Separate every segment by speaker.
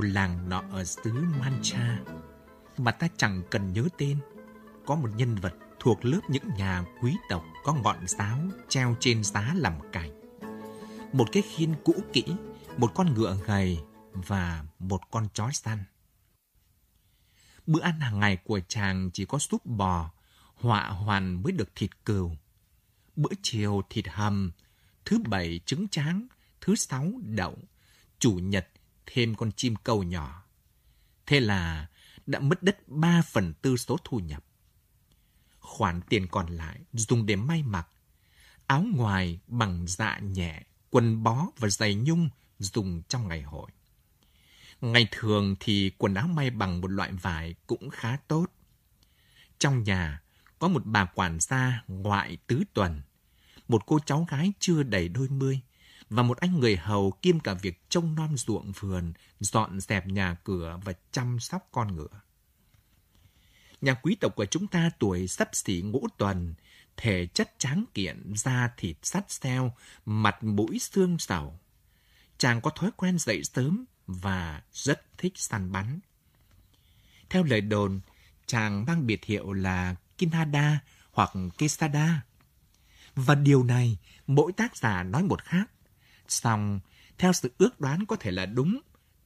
Speaker 1: một làng nọ ở xứ Mancha, mà ta chẳng cần nhớ tên, có một nhân vật thuộc lớp những nhà quý tộc có ngọn giáo treo trên giá làm cảnh. Một cái khiên cũ kỹ, một con ngựa gầy và một con chó săn. Bữa ăn hàng ngày của chàng chỉ có súp bò, họa hoàn mới được thịt cừu. Bữa chiều thịt hầm, thứ bảy trứng tráng, thứ sáu đậu, chủ nhật thêm con chim câu nhỏ. Thế là đã mất đất 3 phần tư số thu nhập. Khoản tiền còn lại dùng để may mặc. Áo ngoài bằng dạ nhẹ, quần bó và giày nhung dùng trong ngày hội. Ngày thường thì quần áo may bằng một loại vải cũng khá tốt. Trong nhà có một bà quản gia ngoại tứ tuần, một cô cháu gái chưa đầy đôi mươi và một anh người hầu kiêm cả việc trông nom ruộng vườn, dọn dẹp nhà cửa và chăm sóc con ngựa. Nhà quý tộc của chúng ta tuổi sắp xỉ ngũ tuần, thể chất tráng kiện, da thịt sắt xeo, mặt mũi xương sầu. Chàng có thói quen dậy sớm và rất thích săn bắn. Theo lời đồn, chàng mang biệt hiệu là Kinhada hoặc Kesada. Và điều này, mỗi tác giả nói một khác. Xong, theo sự ước đoán có thể là đúng,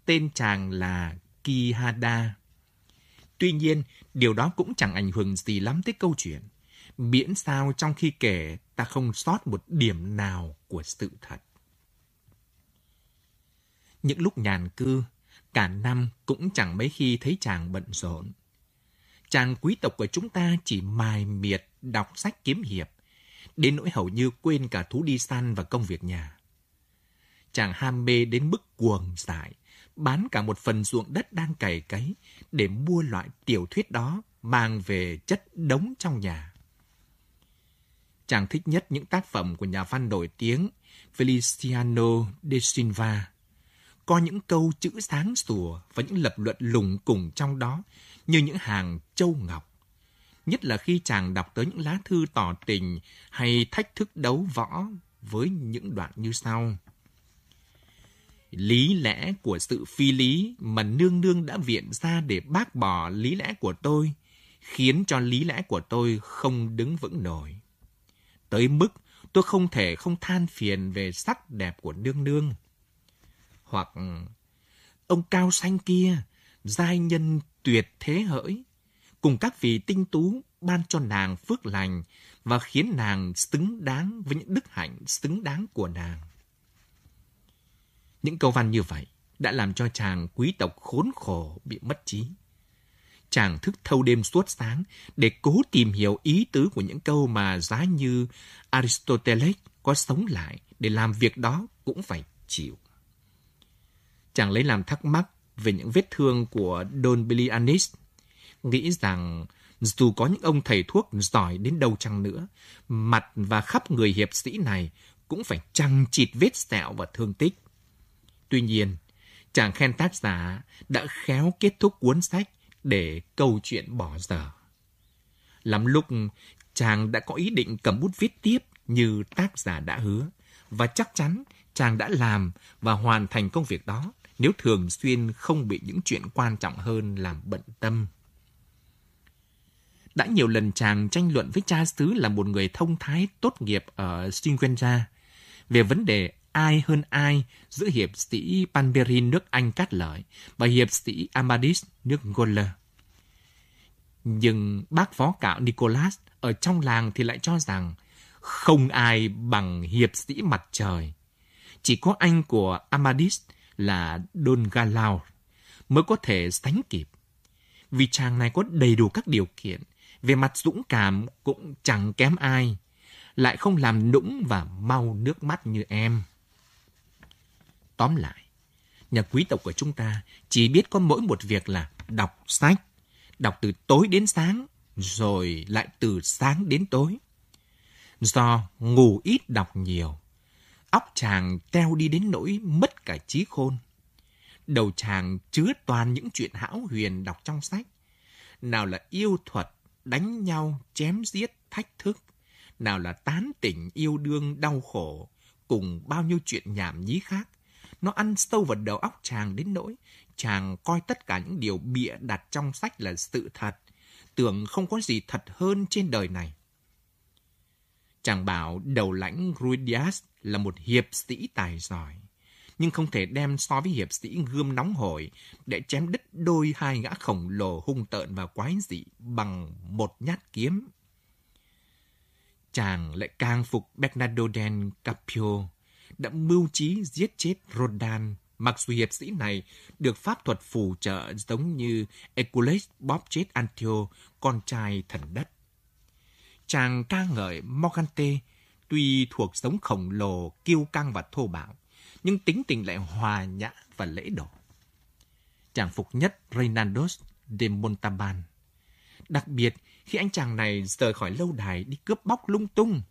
Speaker 1: tên chàng là Kihada. Tuy nhiên, điều đó cũng chẳng ảnh hưởng gì lắm tới câu chuyện. Miễn sao trong khi kể ta không sót một điểm nào của sự thật. Những lúc nhàn cư, cả năm cũng chẳng mấy khi thấy chàng bận rộn. Chàng quý tộc của chúng ta chỉ mài miệt đọc sách kiếm hiệp, đến nỗi hầu như quên cả thú đi săn và công việc nhà. Chàng ham mê đến mức cuồng dại, bán cả một phần ruộng đất đang cày cấy để mua loại tiểu thuyết đó mang về chất đống trong nhà. Chàng thích nhất những tác phẩm của nhà văn nổi tiếng Feliciano de Silva. Có những câu chữ sáng sủa và những lập luận lùng cùng trong đó như những hàng châu ngọc. Nhất là khi chàng đọc tới những lá thư tỏ tình hay thách thức đấu võ với những đoạn như sau lý lẽ của sự phi lý mà nương nương đã viện ra để bác bỏ lý lẽ của tôi, khiến cho lý lẽ của tôi không đứng vững nổi. Tới mức tôi không thể không than phiền về sắc đẹp của nương nương. Hoặc ông cao xanh kia, giai nhân tuyệt thế hỡi, cùng các vị tinh tú ban cho nàng phước lành và khiến nàng xứng đáng với những đức hạnh xứng đáng của nàng. Những câu văn như vậy đã làm cho chàng quý tộc khốn khổ bị mất trí. Chàng thức thâu đêm suốt sáng để cố tìm hiểu ý tứ của những câu mà giá như Aristoteles có sống lại để làm việc đó cũng phải chịu. Chàng lấy làm thắc mắc về những vết thương của Don Bilianis, nghĩ rằng dù có những ông thầy thuốc giỏi đến đâu chăng nữa, mặt và khắp người hiệp sĩ này cũng phải chằng chịt vết sẹo và thương tích. Tuy nhiên, chàng khen tác giả đã khéo kết thúc cuốn sách để câu chuyện bỏ dở. Lắm lúc, chàng đã có ý định cầm bút viết tiếp như tác giả đã hứa, và chắc chắn chàng đã làm và hoàn thành công việc đó nếu thường xuyên không bị những chuyện quan trọng hơn làm bận tâm. Đã nhiều lần chàng tranh luận với cha xứ là một người thông thái tốt nghiệp ở Singuenza về vấn đề ai hơn ai giữa hiệp sĩ Panberin nước Anh cát lợi và hiệp sĩ Amadis nước Goller. Nhưng bác phó cạo Nicholas ở trong làng thì lại cho rằng không ai bằng hiệp sĩ mặt trời. Chỉ có anh của Amadis là Don Galau mới có thể sánh kịp. Vì chàng này có đầy đủ các điều kiện, về mặt dũng cảm cũng chẳng kém ai, lại không làm nũng và mau nước mắt như em. Tóm lại, nhà quý tộc của chúng ta chỉ biết có mỗi một việc là đọc sách, đọc từ tối đến sáng, rồi lại từ sáng đến tối. Do ngủ ít đọc nhiều, óc chàng teo đi đến nỗi mất cả trí khôn. Đầu chàng chứa toàn những chuyện hão huyền đọc trong sách. Nào là yêu thuật, đánh nhau, chém giết, thách thức. Nào là tán tỉnh yêu đương đau khổ, cùng bao nhiêu chuyện nhảm nhí khác nó ăn sâu vào đầu óc chàng đến nỗi chàng coi tất cả những điều bịa đặt trong sách là sự thật, tưởng không có gì thật hơn trên đời này. Chàng bảo đầu lãnh Ruidias là một hiệp sĩ tài giỏi, nhưng không thể đem so với hiệp sĩ gươm nóng hổi để chém đứt đôi hai gã khổng lồ hung tợn và quái dị bằng một nhát kiếm. Chàng lại càng phục Bernardo del Capio, đã mưu trí giết chết Rodan, mặc dù hiệp sĩ này được pháp thuật phù trợ giống như Hercules bóp chết Antio, con trai thần đất. Chàng ca ngợi Morgante, tuy thuộc giống khổng lồ, kiêu căng và thô bạo, nhưng tính tình lại hòa nhã và lễ độ. Chàng phục nhất Reynaldos de Montalban. Đặc biệt, khi anh chàng này rời khỏi lâu đài đi cướp bóc lung tung,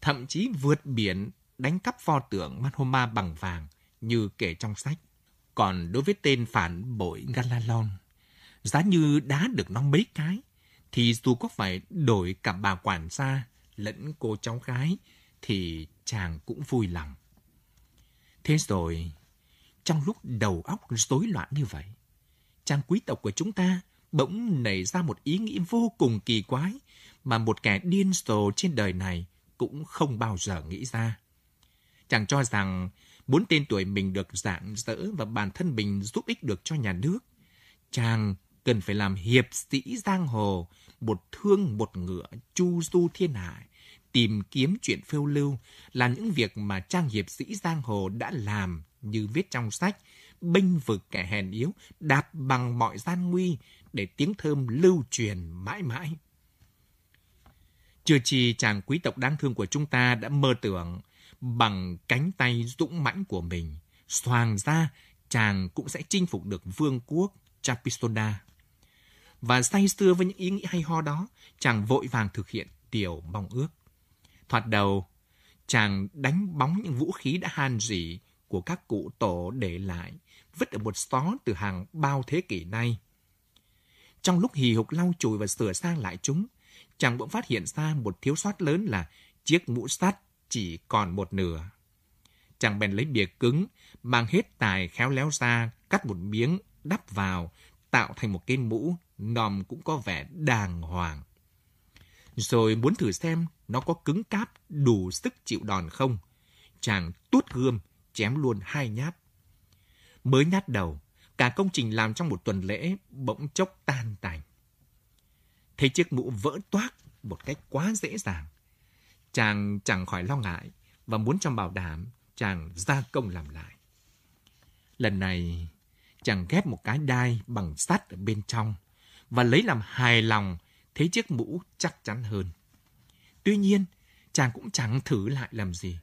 Speaker 1: thậm chí vượt biển đánh cắp pho tượng Manhoma bằng vàng như kể trong sách. Còn đối với tên phản bội Galalon, giá như đá được nó mấy cái, thì dù có phải đổi cả bà quản gia lẫn cô cháu gái, thì chàng cũng vui lòng. Thế rồi, trong lúc đầu óc rối loạn như vậy, chàng quý tộc của chúng ta bỗng nảy ra một ý nghĩ vô cùng kỳ quái mà một kẻ điên rồ trên đời này cũng không bao giờ nghĩ ra. Chàng cho rằng muốn tên tuổi mình được dạng dỡ và bản thân mình giúp ích được cho nhà nước. Chàng cần phải làm hiệp sĩ giang hồ, một thương một ngựa, chu du thiên hạ, tìm kiếm chuyện phiêu lưu là những việc mà trang hiệp sĩ giang hồ đã làm như viết trong sách, bênh vực kẻ hèn yếu, đạp bằng mọi gian nguy để tiếng thơm lưu truyền mãi mãi. Chưa chi chàng quý tộc đáng thương của chúng ta đã mơ tưởng bằng cánh tay dũng mãnh của mình, xoàng ra chàng cũng sẽ chinh phục được vương quốc Chapistoda. Và say sưa với những ý nghĩ hay ho đó, chàng vội vàng thực hiện điều mong ước. Thoạt đầu, chàng đánh bóng những vũ khí đã han rỉ của các cụ tổ để lại, vứt ở một xó từ hàng bao thế kỷ nay. Trong lúc hì hục lau chùi và sửa sang lại chúng, chàng bỗng phát hiện ra một thiếu sót lớn là chiếc mũ sắt chỉ còn một nửa. Chàng bèn lấy bìa cứng, mang hết tài khéo léo ra, cắt một miếng, đắp vào, tạo thành một cái mũ, nòm cũng có vẻ đàng hoàng. Rồi muốn thử xem nó có cứng cáp đủ sức chịu đòn không. Chàng tuốt gươm, chém luôn hai nhát. Mới nhát đầu, cả công trình làm trong một tuần lễ bỗng chốc tan tành. Thấy chiếc mũ vỡ toác một cách quá dễ dàng. Chàng chẳng khỏi lo ngại và muốn trong bảo đảm chàng gia công làm lại. Lần này, chàng ghép một cái đai bằng sắt ở bên trong và lấy làm hài lòng thấy chiếc mũ chắc chắn hơn. Tuy nhiên, chàng cũng chẳng thử lại làm gì.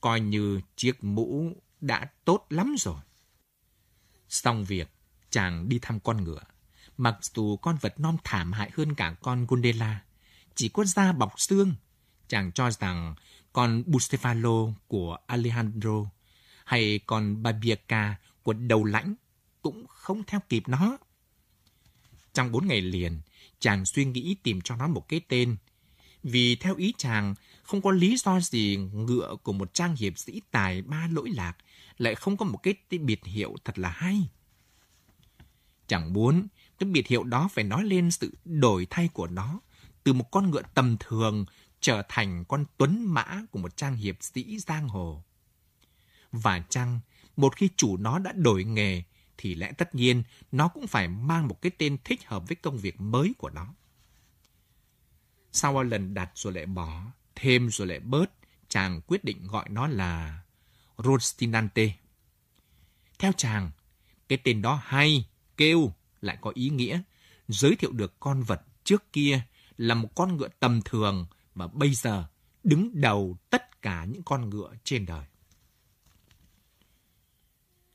Speaker 1: Coi như chiếc mũ đã tốt lắm rồi. Xong việc, chàng đi thăm con ngựa. Mặc dù con vật non thảm hại hơn cả con gundela chỉ có da bọc xương, chàng cho rằng con Bustefalo của Alejandro hay con Babieca của đầu lãnh cũng không theo kịp nó. Trong bốn ngày liền, chàng suy nghĩ tìm cho nó một cái tên. Vì theo ý chàng, không có lý do gì ngựa của một trang hiệp sĩ tài ba lỗi lạc lại không có một cái biệt hiệu thật là hay. Chẳng muốn cái biệt hiệu đó phải nói lên sự đổi thay của nó từ một con ngựa tầm thường trở thành con tuấn mã của một trang hiệp sĩ giang hồ. Và chăng, một khi chủ nó đã đổi nghề, thì lẽ tất nhiên nó cũng phải mang một cái tên thích hợp với công việc mới của nó. Sau lần đặt rồi lại bỏ, thêm rồi lại bớt, chàng quyết định gọi nó là Rostinante. Theo chàng, cái tên đó hay, kêu, lại có ý nghĩa, giới thiệu được con vật trước kia là một con ngựa tầm thường mà bây giờ đứng đầu tất cả những con ngựa trên đời.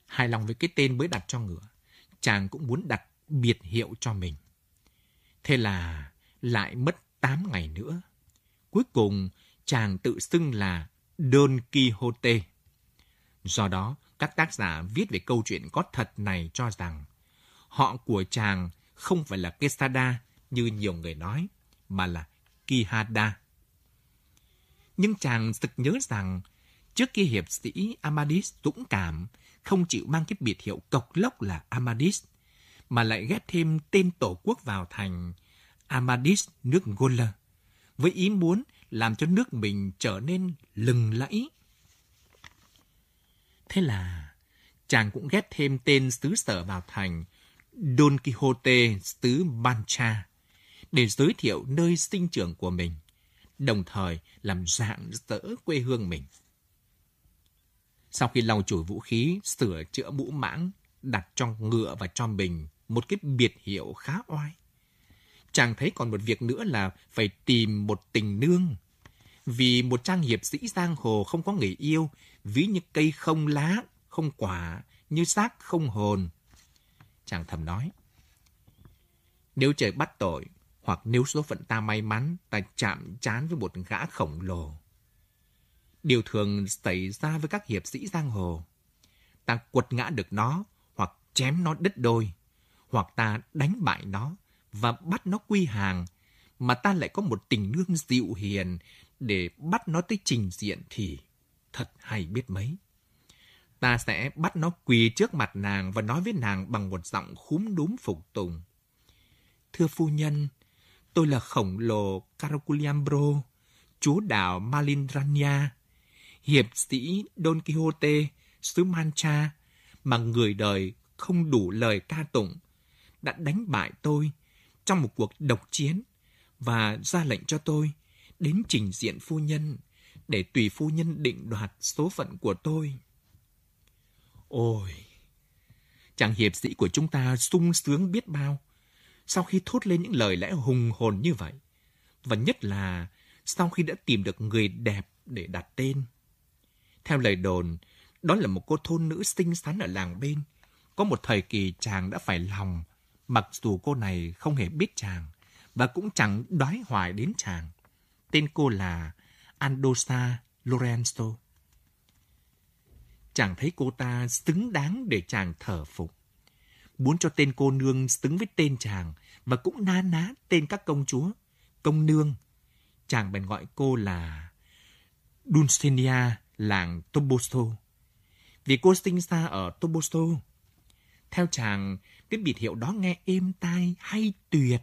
Speaker 1: Hài lòng với cái tên mới đặt cho ngựa, chàng cũng muốn đặt biệt hiệu cho mình. Thế là lại mất 8 ngày nữa. Cuối cùng, chàng tự xưng là Don Quixote. Do đó, các tác giả viết về câu chuyện có thật này cho rằng họ của chàng không phải là Quesada như nhiều người nói, mà là Quijada. Nhưng chàng sực nhớ rằng Trước kia hiệp sĩ Amadis dũng cảm, không chịu mang cái biệt hiệu cộc lốc là Amadis, mà lại ghép thêm tên tổ quốc vào thành Amadis nước Gola, với ý muốn làm cho nước mình trở nên lừng lẫy. Thế là chàng cũng ghép thêm tên xứ sở vào thành Don Quixote xứ Mancha để giới thiệu nơi sinh trưởng của mình, đồng thời làm dạng dỡ quê hương mình. Sau khi lau chùi vũ khí, sửa chữa mũ mãng, đặt cho ngựa và cho mình một cái biệt hiệu khá oai. Chàng thấy còn một việc nữa là phải tìm một tình nương. Vì một trang hiệp sĩ giang hồ không có người yêu, ví như cây không lá, không quả, như xác không hồn. Chàng thầm nói, nếu trời bắt tội, hoặc nếu số phận ta may mắn, ta chạm chán với một gã khổng lồ. Điều thường xảy ra với các hiệp sĩ giang hồ. Ta quật ngã được nó, hoặc chém nó đứt đôi, hoặc ta đánh bại nó và bắt nó quy hàng, mà ta lại có một tình nương dịu hiền để bắt nó tới trình diện thì thật hay biết mấy. Ta sẽ bắt nó quỳ trước mặt nàng và nói với nàng bằng một giọng khúm đúm phục tùng. Thưa phu nhân, tôi là khổng lồ Caraculiambro, chúa đảo Malindrania, hiệp sĩ Don Quixote, xứ Mancha, mà người đời không đủ lời ca tụng, đã đánh bại tôi trong một cuộc độc chiến và ra lệnh cho tôi đến trình diện phu nhân để tùy phu nhân định đoạt số phận của tôi. Ôi, chàng hiệp sĩ của chúng ta sung sướng biết bao sau khi thốt lên những lời lẽ hùng hồn như vậy. Và nhất là sau khi đã tìm được người đẹp để đặt tên. Theo lời đồn, đó là một cô thôn nữ xinh xắn ở làng bên. Có một thời kỳ chàng đã phải lòng, mặc dù cô này không hề biết chàng, và cũng chẳng đói hoài đến chàng. Tên cô là Andosa Lorenzo. Chàng thấy cô ta xứng đáng để chàng thở phục. Muốn cho tên cô nương xứng với tên chàng và cũng na ná tên các công chúa, công nương. Chàng bèn gọi cô là Dulcinea làng Toboso. Vì cô sinh ra ở Toboso. Theo chàng, cái biệt hiệu đó nghe êm tai hay tuyệt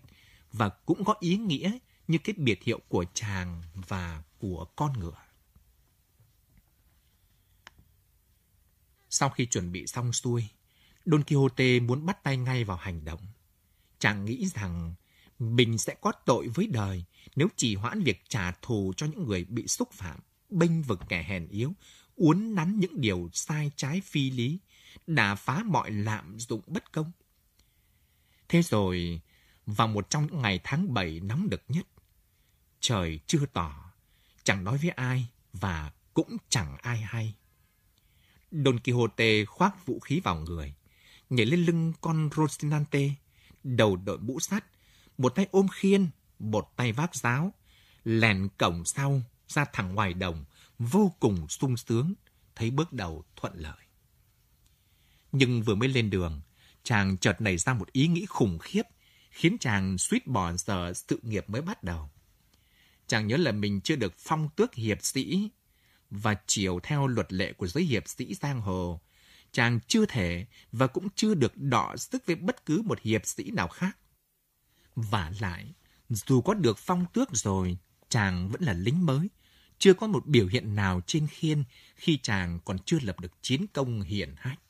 Speaker 1: và cũng có ý nghĩa như cái biệt hiệu của chàng và của con ngựa. Sau khi chuẩn bị xong xuôi, Don Quixote muốn bắt tay ngay vào hành động. Chàng nghĩ rằng mình sẽ có tội với đời nếu chỉ hoãn việc trả thù cho những người bị xúc phạm, bênh vực kẻ hèn yếu, uốn nắn những điều sai trái phi lý, đả phá mọi lạm dụng bất công. Thế rồi, vào một trong những ngày tháng 7 nóng đực nhất, trời chưa tỏ, chẳng nói với ai và cũng chẳng ai hay. Don Quixote khoác vũ khí vào người, nhảy lên lưng con Rosinante, đầu đội mũ sắt, một tay ôm khiên, một tay vác giáo, lèn cổng sau ra thẳng ngoài đồng, vô cùng sung sướng, thấy bước đầu thuận lợi. Nhưng vừa mới lên đường, chàng chợt nảy ra một ý nghĩ khủng khiếp, khiến chàng suýt bỏ giờ sự nghiệp mới bắt đầu. Chàng nhớ là mình chưa được phong tước hiệp sĩ, và chiều theo luật lệ của giới hiệp sĩ giang hồ, chàng chưa thể và cũng chưa được đọ sức với bất cứ một hiệp sĩ nào khác. Và lại, dù có được phong tước rồi, chàng vẫn là lính mới, chưa có một biểu hiện nào trên khiên khi chàng còn chưa lập được chiến công hiển hách.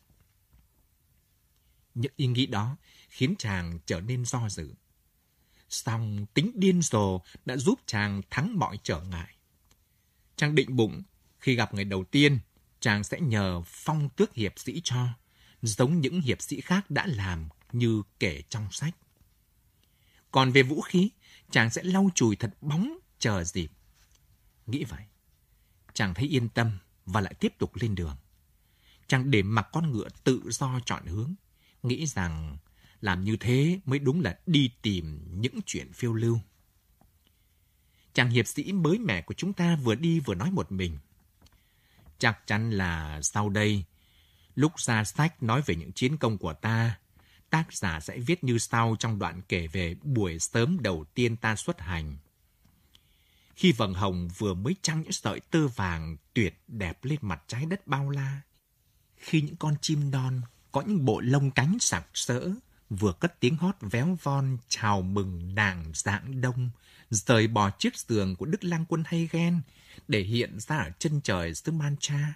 Speaker 1: Những ý nghĩ đó khiến chàng trở nên do dự. Song tính điên rồ đã giúp chàng thắng mọi trở ngại. Chàng định bụng khi gặp người đầu tiên chàng sẽ nhờ phong tước hiệp sĩ cho, giống những hiệp sĩ khác đã làm như kể trong sách. Còn về vũ khí, chàng sẽ lau chùi thật bóng chờ dịp. Nghĩ vậy, chàng thấy yên tâm và lại tiếp tục lên đường. Chàng để mặc con ngựa tự do chọn hướng, nghĩ rằng làm như thế mới đúng là đi tìm những chuyện phiêu lưu. Chàng hiệp sĩ mới mẻ của chúng ta vừa đi vừa nói một mình – Chắc chắn là sau đây, lúc ra sách nói về những chiến công của ta, tác giả sẽ viết như sau trong đoạn kể về buổi sớm đầu tiên ta xuất hành. khi vầng hồng vừa mới trăng những sợi tơ vàng tuyệt đẹp lên mặt trái đất bao la. Khi những con chim non có những bộ lông cánh sặc sỡ, vừa cất tiếng hót véo von chào mừng nàng dạng đông, rời bỏ chiếc giường của Đức Lang Quân hay ghen để hiện ra ở chân trời xứ Mancha.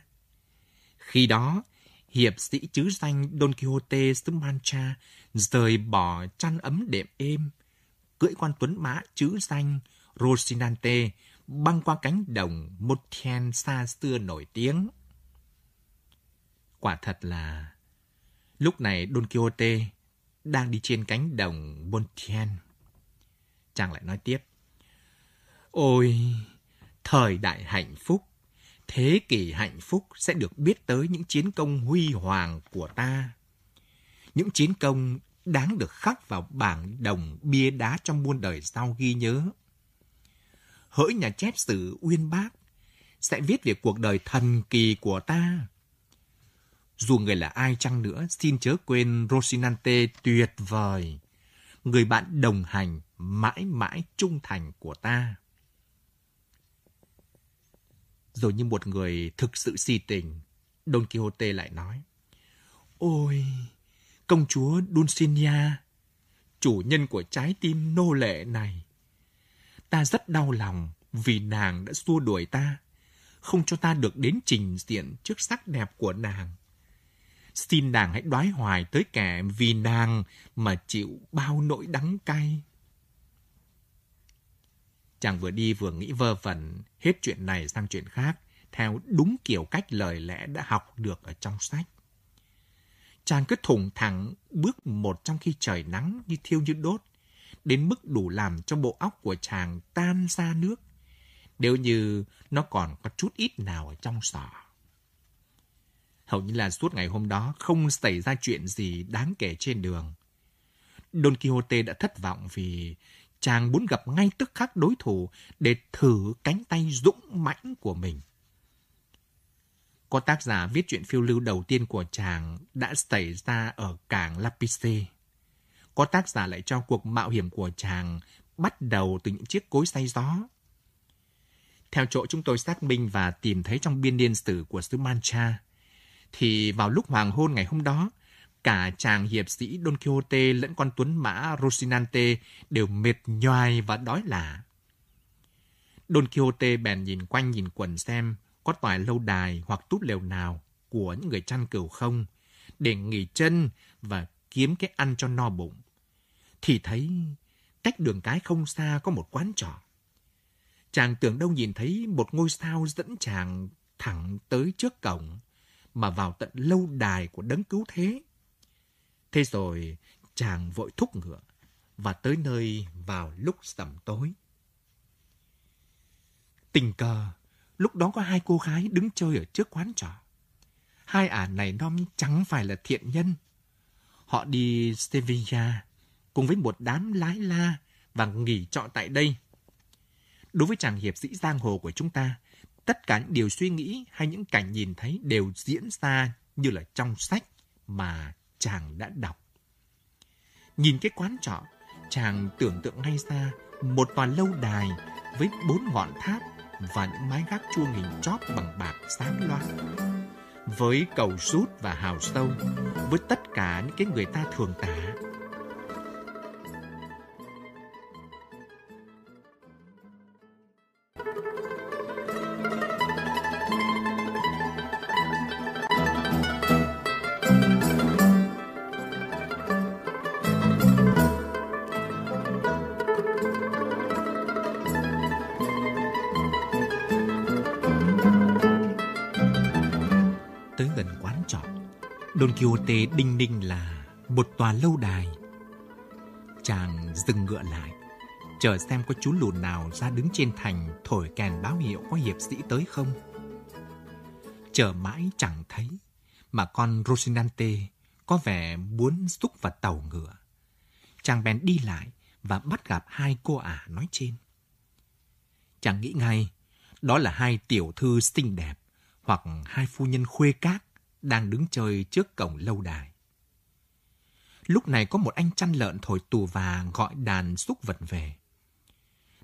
Speaker 1: Khi đó, hiệp sĩ chứ danh Don Quixote xứ Mancha rời bỏ chăn ấm đệm êm, cưỡi quan tuấn mã chứ danh Rocinante băng qua cánh đồng Montien xa xưa nổi tiếng. Quả thật là lúc này Don Quixote đang đi trên cánh đồng Montien. Chàng lại nói tiếp. Ôi, thời đại hạnh phúc, thế kỷ hạnh phúc sẽ được biết tới những chiến công huy hoàng của ta. Những chiến công đáng được khắc vào bảng đồng bia đá trong muôn đời sau ghi nhớ. Hỡi nhà chép sử uyên bác sẽ viết về cuộc đời thần kỳ của ta. Dù người là ai chăng nữa, xin chớ quên Rosinante tuyệt vời, người bạn đồng hành mãi mãi trung thành của ta. Rồi như một người thực sự si tình, Don Quixote lại nói, Ôi, công chúa Dulcinea, chủ nhân của trái tim nô lệ này. Ta rất đau lòng vì nàng đã xua đuổi ta, không cho ta được đến trình diện trước sắc đẹp của nàng. Xin nàng hãy đoái hoài tới kẻ vì nàng mà chịu bao nỗi đắng cay. Chàng vừa đi vừa nghĩ vơ vẩn, hết chuyện này sang chuyện khác, theo đúng kiểu cách lời lẽ đã học được ở trong sách. Chàng cứ thủng thẳng bước một trong khi trời nắng như thiêu như đốt, đến mức đủ làm cho bộ óc của chàng tan ra nước, nếu như nó còn có chút ít nào ở trong sọ. Hầu như là suốt ngày hôm đó không xảy ra chuyện gì đáng kể trên đường. Don Quixote đã thất vọng vì chàng muốn gặp ngay tức khắc đối thủ để thử cánh tay dũng mãnh của mình. Có tác giả viết chuyện phiêu lưu đầu tiên của chàng đã xảy ra ở cảng Lapice. Có tác giả lại cho cuộc mạo hiểm của chàng bắt đầu từ những chiếc cối xay gió. Theo chỗ chúng tôi xác minh và tìm thấy trong biên niên sử của xứ Mancha, thì vào lúc hoàng hôn ngày hôm đó, cả chàng hiệp sĩ Don Quixote lẫn con tuấn mã Rosinante đều mệt nhoài và đói lả. Don Quixote bèn nhìn quanh nhìn quần xem có tòa lâu đài hoặc túp lều nào của những người chăn cừu không để nghỉ chân và kiếm cái ăn cho no bụng. Thì thấy cách đường cái không xa có một quán trọ. Chàng tưởng đâu nhìn thấy một ngôi sao dẫn chàng thẳng tới trước cổng mà vào tận lâu đài của đấng cứu thế. Thế rồi chàng vội thúc ngựa và tới nơi vào lúc sẩm tối. Tình cờ, lúc đó có hai cô gái đứng chơi ở trước quán trọ. Hai ả này non chẳng phải là thiện nhân. Họ đi Sevilla cùng với một đám lái la và nghỉ trọ tại đây. Đối với chàng hiệp sĩ giang hồ của chúng ta, tất cả những điều suy nghĩ hay những cảnh nhìn thấy đều diễn ra như là trong sách mà chàng đã đọc. Nhìn cái quán trọ, chàng tưởng tượng ngay ra một tòa lâu đài với bốn ngọn tháp và những mái gác chuông hình chóp bằng bạc sáng loáng. Với cầu rút và hào sâu, với tất cả những cái người ta thường tả Don Quixote đinh ninh là một tòa lâu đài. Chàng dừng ngựa lại, chờ xem có chú lùn nào ra đứng trên thành thổi kèn báo hiệu có hiệp sĩ tới không. Chờ mãi chẳng thấy, mà con Rosinante có vẻ muốn xúc vào tàu ngựa. Chàng bèn đi lại và bắt gặp hai cô ả nói trên. Chàng nghĩ ngay, đó là hai tiểu thư xinh đẹp hoặc hai phu nhân khuê các đang đứng chơi trước cổng lâu đài. Lúc này có một anh chăn lợn thổi tù và gọi đàn xúc vật về.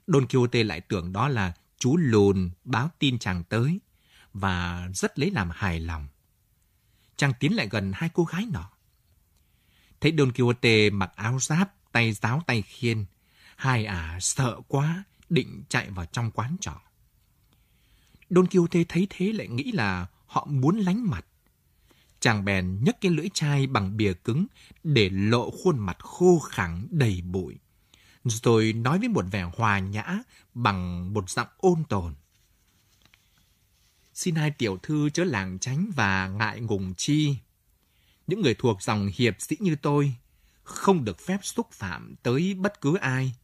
Speaker 1: Don Quixote lại tưởng đó là chú lùn báo tin chàng tới và rất lấy làm hài lòng. Chàng tiến lại gần hai cô gái nọ. Thấy Don Quixote mặc áo giáp, tay giáo tay khiên, hai ả sợ quá, định chạy vào trong quán trọ. Don Quixote thấy thế lại nghĩ là họ muốn lánh mặt. Chàng bèn nhấc cái lưỡi chai bằng bìa cứng để lộ khuôn mặt khô khẳng đầy bụi. Rồi nói với một vẻ hòa nhã bằng một giọng ôn tồn. Xin hai tiểu thư chớ làng tránh và ngại ngùng chi. Những người thuộc dòng hiệp sĩ như tôi không được phép xúc phạm tới bất cứ ai,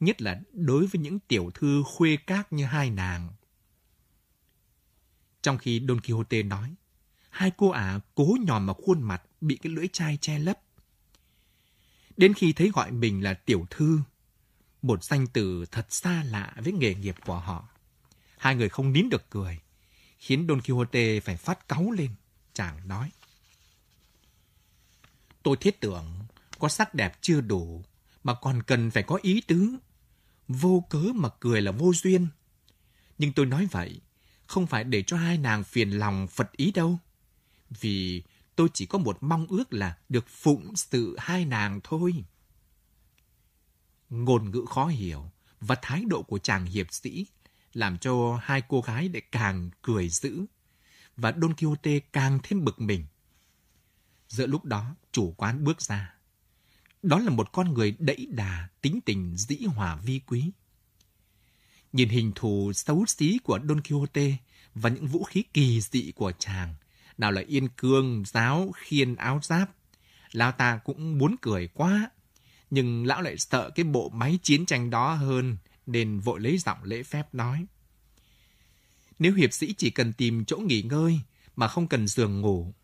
Speaker 1: nhất là đối với những tiểu thư khuê các như hai nàng. Trong khi Don Quixote nói, hai cô ả cố nhòm vào khuôn mặt bị cái lưỡi chai che lấp. Đến khi thấy gọi mình là tiểu thư, một danh từ thật xa lạ với nghề nghiệp của họ. Hai người không nín được cười, khiến Don Quixote phải phát cáu lên. Chàng nói, Tôi thiết tưởng có sắc đẹp chưa đủ, mà còn cần phải có ý tứ. Vô cớ mà cười là vô duyên. Nhưng tôi nói vậy, không phải để cho hai nàng phiền lòng Phật ý đâu. Vì tôi chỉ có một mong ước là được phụng sự hai nàng thôi. Ngôn ngữ khó hiểu và thái độ của chàng hiệp sĩ làm cho hai cô gái lại càng cười dữ và Don Quixote càng thêm bực mình. Giữa lúc đó, chủ quán bước ra. Đó là một con người đẫy đà, tính tình dĩ hòa vi quý. Nhìn hình thù xấu xí của Don Quixote và những vũ khí kỳ dị của chàng, nào là yên cương, giáo, khiên, áo giáp, lão ta cũng muốn cười quá. Nhưng lão lại sợ cái bộ máy chiến tranh đó hơn, nên vội lấy giọng lễ phép nói. Nếu hiệp sĩ chỉ cần tìm chỗ nghỉ ngơi mà không cần giường ngủ,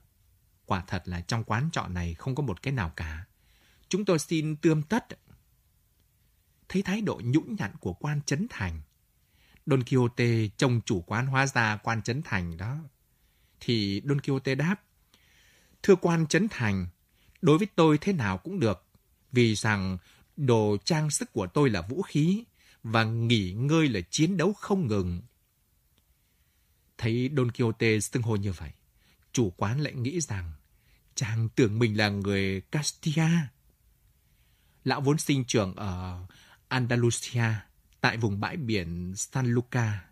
Speaker 1: quả thật là trong quán trọ này không có một cái nào cả. Chúng tôi xin tươm tất. Thấy thái độ nhũn nhặn của quan Trấn Thành, Don Quixote trông chủ quán hóa ra quan Trấn Thành đó. Thì Don Quixote đáp, Thưa quan Trấn Thành, đối với tôi thế nào cũng được, vì rằng đồ trang sức của tôi là vũ khí, và nghỉ ngơi là chiến đấu không ngừng. Thấy Don Quixote xưng hô như vậy, chủ quán lại nghĩ rằng chàng tưởng mình là người Castilla. Lão vốn sinh trưởng ở Andalusia, tại vùng bãi biển San Luca,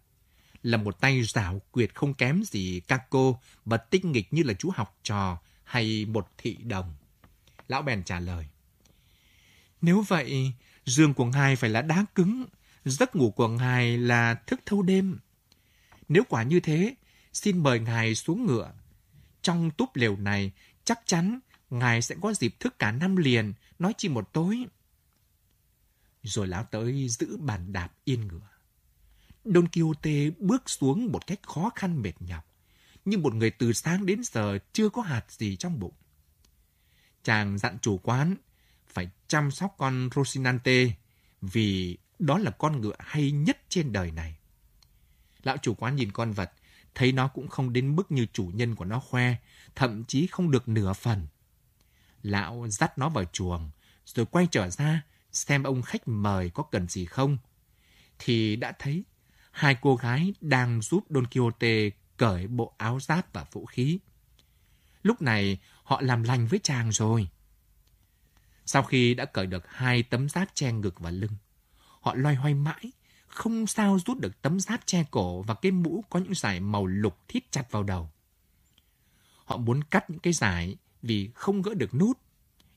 Speaker 1: là một tay rảo quyệt không kém gì Caco và tinh nghịch như là chú học trò hay một thị đồng. Lão bèn trả lời. Nếu vậy, giường của ngài phải là đá cứng, giấc ngủ của ngài là thức thâu đêm. Nếu quả như thế, xin mời ngài xuống ngựa. Trong túp lều này, chắc chắn ngài sẽ có dịp thức cả năm liền, nói chi một tối. Rồi lão tới giữ bàn đạp yên ngựa. Don Quixote bước xuống một cách khó khăn mệt nhọc, như một người từ sáng đến giờ chưa có hạt gì trong bụng. Chàng dặn chủ quán phải chăm sóc con Rosinante vì đó là con ngựa hay nhất trên đời này. Lão chủ quán nhìn con vật, thấy nó cũng không đến mức như chủ nhân của nó khoe, thậm chí không được nửa phần. Lão dắt nó vào chuồng, rồi quay trở ra xem ông khách mời có cần gì không. Thì đã thấy hai cô gái đang giúp Don Quixote cởi bộ áo giáp và vũ khí. Lúc này họ làm lành với chàng rồi. Sau khi đã cởi được hai tấm giáp che ngực và lưng, họ loay hoay mãi, không sao rút được tấm giáp che cổ và cái mũ có những dải màu lục thít chặt vào đầu. Họ muốn cắt những cái dải vì không gỡ được nút,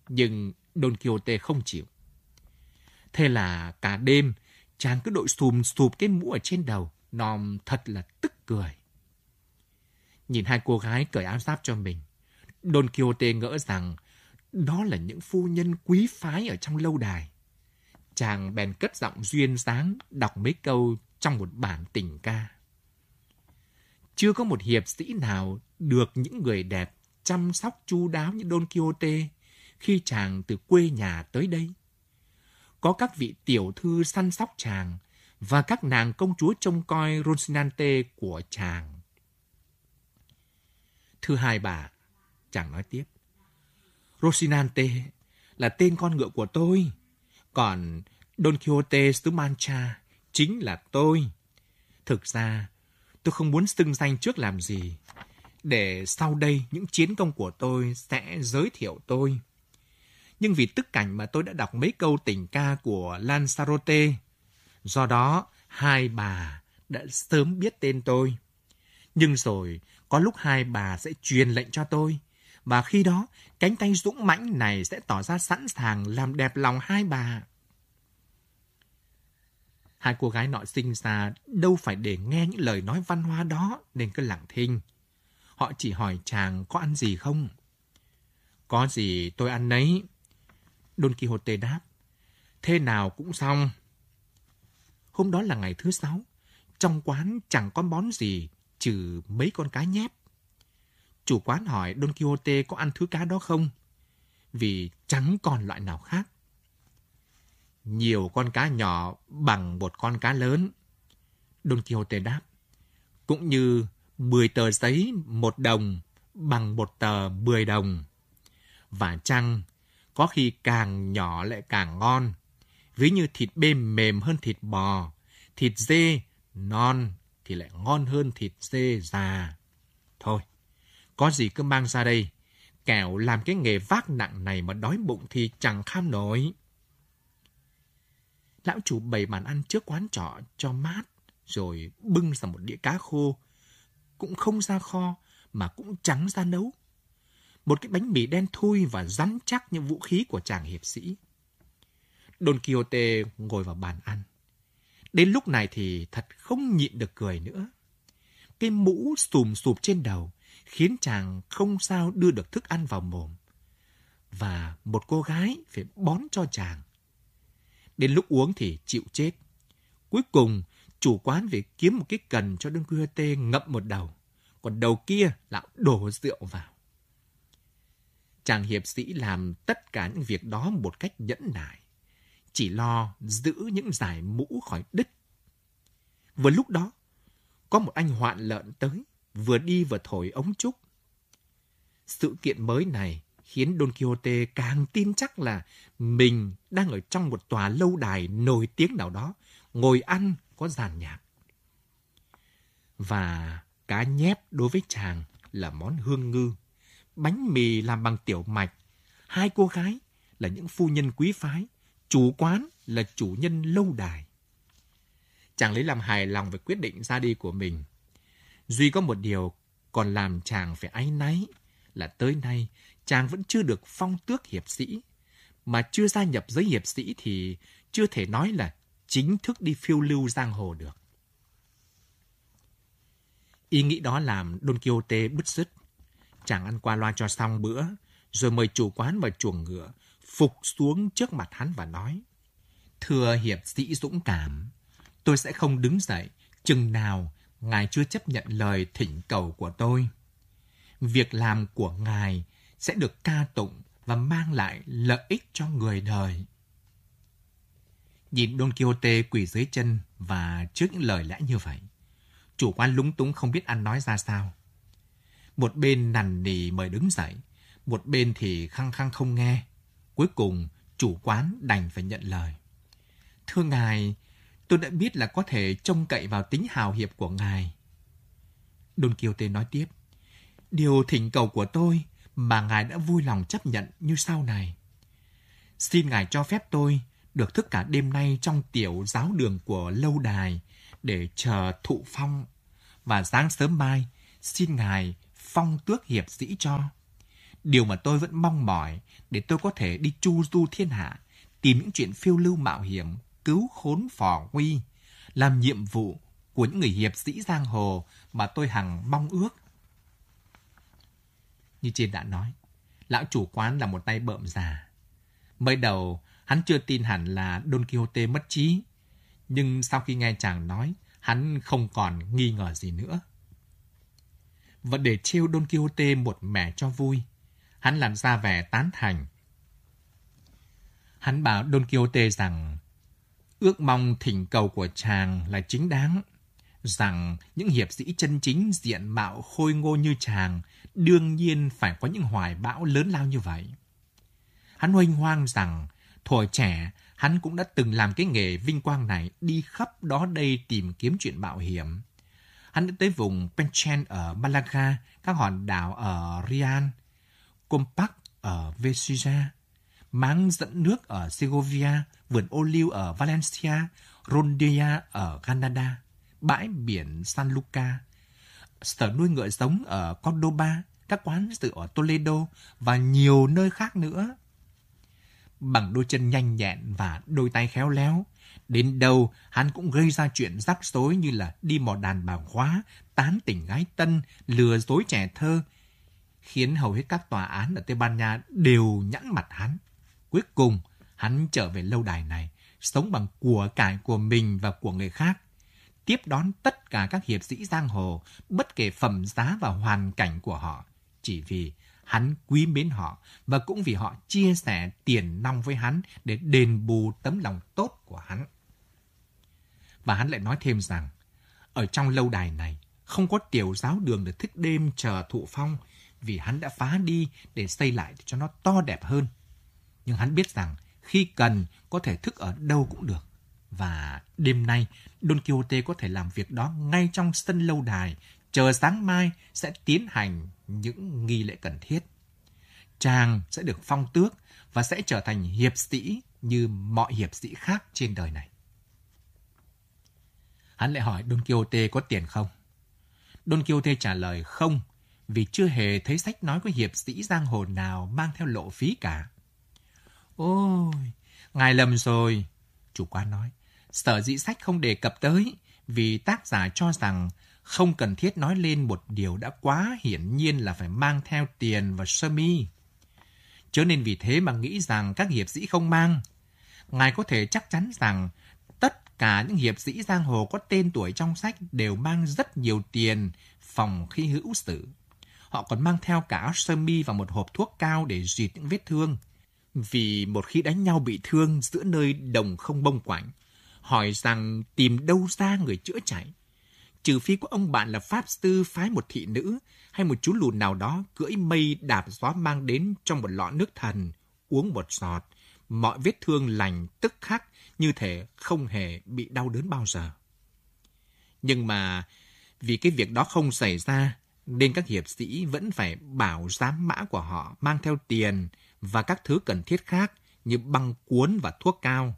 Speaker 1: nhưng Don Quixote không chịu. Thế là cả đêm, chàng cứ đội xùm xùm cái mũ ở trên đầu, nòm thật là tức cười. Nhìn hai cô gái cởi áo giáp cho mình, Don Quixote ngỡ rằng đó là những phu nhân quý phái ở trong lâu đài. Chàng bèn cất giọng duyên dáng đọc mấy câu trong một bản tình ca. Chưa có một hiệp sĩ nào được những người đẹp chăm sóc chu đáo như Don Quixote khi chàng từ quê nhà tới đây. Có các vị tiểu thư săn sóc chàng và các nàng công chúa trông coi Rosinante của chàng. Thưa hai bà, chàng nói tiếp. Rosinante là tên con ngựa của tôi. Còn Don Quixote xứ Mancha chính là tôi. Thực ra, tôi không muốn xưng danh trước làm gì, để sau đây những chiến công của tôi sẽ giới thiệu tôi. Nhưng vì tức cảnh mà tôi đã đọc mấy câu tình ca của Lanzarote, do đó hai bà đã sớm biết tên tôi. Nhưng rồi, có lúc hai bà sẽ truyền lệnh cho tôi, và khi đó, cánh tay dũng mãnh này sẽ tỏ ra sẵn sàng làm đẹp lòng hai bà. Hai cô gái nọ sinh ra đâu phải để nghe những lời nói văn hoa đó nên cứ lặng thinh. Họ chỉ hỏi chàng có ăn gì không? Có gì tôi ăn nấy. Don Quixote đáp. Thế nào cũng xong. Hôm đó là ngày thứ sáu. Trong quán chẳng có món gì trừ mấy con cá nhép. Chủ quán hỏi Don Quixote có ăn thứ cá đó không? Vì chẳng còn loại nào khác. Nhiều con cá nhỏ bằng một con cá lớn. Don Quixote đáp. Cũng như 10 tờ giấy một đồng bằng một tờ 10 đồng. Và chăng, có khi càng nhỏ lại càng ngon. Ví như thịt bê mềm hơn thịt bò, thịt dê non thì lại ngon hơn thịt dê già. Thôi, có gì cứ mang ra đây. Kẻo làm cái nghề vác nặng này mà đói bụng thì chẳng kham nổi. Lão chủ bày bàn ăn trước quán trọ cho mát, rồi bưng ra một đĩa cá khô. Cũng không ra kho, mà cũng trắng ra nấu. Một cái bánh mì đen thui và rắn chắc như vũ khí của chàng hiệp sĩ. Don Quixote ngồi vào bàn ăn. Đến lúc này thì thật không nhịn được cười nữa. Cái mũ sùm sụp trên đầu khiến chàng không sao đưa được thức ăn vào mồm. Và một cô gái phải bón cho chàng. Đến lúc uống thì chịu chết. Cuối cùng, chủ quán phải kiếm một cái cần cho Don Quixote ngậm một đầu. Còn đầu kia là đổ rượu vào. Chàng hiệp sĩ làm tất cả những việc đó một cách nhẫn nại. Chỉ lo giữ những giải mũ khỏi đứt. Vừa lúc đó, có một anh hoạn lợn tới vừa đi vừa thổi ống trúc. Sự kiện mới này khiến Don Quixote càng tin chắc là mình đang ở trong một tòa lâu đài nổi tiếng nào đó, ngồi ăn có giàn nhạc. Và cá nhép đối với chàng là món hương ngư, bánh mì làm bằng tiểu mạch, hai cô gái là những phu nhân quý phái, chủ quán là chủ nhân lâu đài. Chàng lấy làm hài lòng về quyết định ra đi của mình Duy có một điều còn làm chàng phải áy náy là tới nay chàng vẫn chưa được phong tước hiệp sĩ. Mà chưa gia nhập giới hiệp sĩ thì chưa thể nói là chính thức đi phiêu lưu giang hồ được. Ý nghĩ đó làm Don Quixote bứt rứt. Chàng ăn qua loa cho xong bữa, rồi mời chủ quán và chuồng ngựa, phục xuống trước mặt hắn và nói. Thưa hiệp sĩ dũng cảm, tôi sẽ không đứng dậy, chừng nào Ngài chưa chấp nhận lời thỉnh cầu của tôi. Việc làm của Ngài sẽ được ca tụng và mang lại lợi ích cho người đời. Nhìn Don Quixote quỳ dưới chân và trước những lời lẽ như vậy, chủ quan lúng túng không biết ăn nói ra sao. Một bên nằn nì mời đứng dậy, một bên thì khăng khăng không nghe. Cuối cùng, chủ quán đành phải nhận lời. Thưa ngài, tôi đã biết là có thể trông cậy vào tính hào hiệp của ngài. Don Quixote nói tiếp, điều thỉnh cầu của tôi mà ngài đã vui lòng chấp nhận như sau này. Xin ngài cho phép tôi được thức cả đêm nay trong tiểu giáo đường của lâu đài để chờ thụ phong và sáng sớm mai xin ngài phong tước hiệp sĩ cho. Điều mà tôi vẫn mong mỏi để tôi có thể đi chu du thiên hạ, tìm những chuyện phiêu lưu mạo hiểm cứu khốn phò nguy, làm nhiệm vụ của những người hiệp sĩ giang hồ mà tôi hằng mong ước. Như trên đã nói, lão chủ quán là một tay bợm già. Mới đầu, hắn chưa tin hẳn là Don Quixote mất trí, nhưng sau khi nghe chàng nói, hắn không còn nghi ngờ gì nữa. Và để trêu Don Quixote một mẻ cho vui, hắn làm ra vẻ tán thành. Hắn bảo Don Quixote rằng Ước mong thỉnh cầu của chàng là chính đáng, rằng những hiệp sĩ chân chính diện mạo khôi ngô như chàng đương nhiên phải có những hoài bão lớn lao như vậy. Hắn huênh hoang rằng, thuở trẻ, Hắn cũng đã từng làm cái nghề vinh quang này đi khắp đó đây tìm kiếm chuyện mạo hiểm. Hắn đã tới vùng Penchen ở Malaga, các hòn đảo ở Rian, Compac ở Vesija, máng dẫn nước ở Segovia, vườn ô liu ở Valencia, Rondia ở Canada, bãi biển San Luca, sở nuôi ngựa giống ở Cordoba, các quán rượu ở Toledo và nhiều nơi khác nữa. Bằng đôi chân nhanh nhẹn và đôi tay khéo léo, đến đâu hắn cũng gây ra chuyện rắc rối như là đi mò đàn bà khóa, tán tỉnh gái tân, lừa dối trẻ thơ, khiến hầu hết các tòa án ở Tây Ban Nha đều nhẵn mặt hắn. Cuối cùng, hắn trở về lâu đài này, sống bằng của cải của mình và của người khác, tiếp đón tất cả các hiệp sĩ giang hồ, bất kể phẩm giá và hoàn cảnh của họ, chỉ vì hắn quý mến họ và cũng vì họ chia sẻ tiền nong với hắn để đền bù tấm lòng tốt của hắn. Và hắn lại nói thêm rằng, ở trong lâu đài này, không có tiểu giáo đường để thức đêm chờ thụ phong vì hắn đã phá đi để xây lại cho nó to đẹp hơn. Nhưng hắn biết rằng khi cần có thể thức ở đâu cũng được. Và đêm nay, Don Quixote có thể làm việc đó ngay trong sân lâu đài, chờ sáng mai sẽ tiến hành những nghi lễ cần thiết. Chàng sẽ được phong tước và sẽ trở thành hiệp sĩ như mọi hiệp sĩ khác trên đời này. Hắn lại hỏi Don Quixote có tiền không? Don Quixote trả lời không, vì chưa hề thấy sách nói có hiệp sĩ giang hồ nào mang theo lộ phí cả. Ôi, ngài lầm rồi, chủ quán nói. Sở dĩ sách không đề cập tới vì tác giả cho rằng không cần thiết nói lên một điều đã quá hiển nhiên là phải mang theo tiền và sơ mi. Chớ nên vì thế mà nghĩ rằng các hiệp sĩ không mang. Ngài có thể chắc chắn rằng cả những hiệp sĩ giang hồ có tên tuổi trong sách đều mang rất nhiều tiền phòng khi hữu sự. Họ còn mang theo cả sơ mi và một hộp thuốc cao để dịt những vết thương. Vì một khi đánh nhau bị thương giữa nơi đồng không bông quảnh, hỏi rằng tìm đâu ra người chữa chảy, Trừ phi có ông bạn là Pháp Sư phái một thị nữ hay một chú lùn nào đó cưỡi mây đạp gió mang đến trong một lọ nước thần, uống một giọt, mọi vết thương lành tức khắc như thể không hề bị đau đớn bao giờ. Nhưng mà vì cái việc đó không xảy ra, nên các hiệp sĩ vẫn phải bảo giám mã của họ mang theo tiền và các thứ cần thiết khác như băng cuốn và thuốc cao.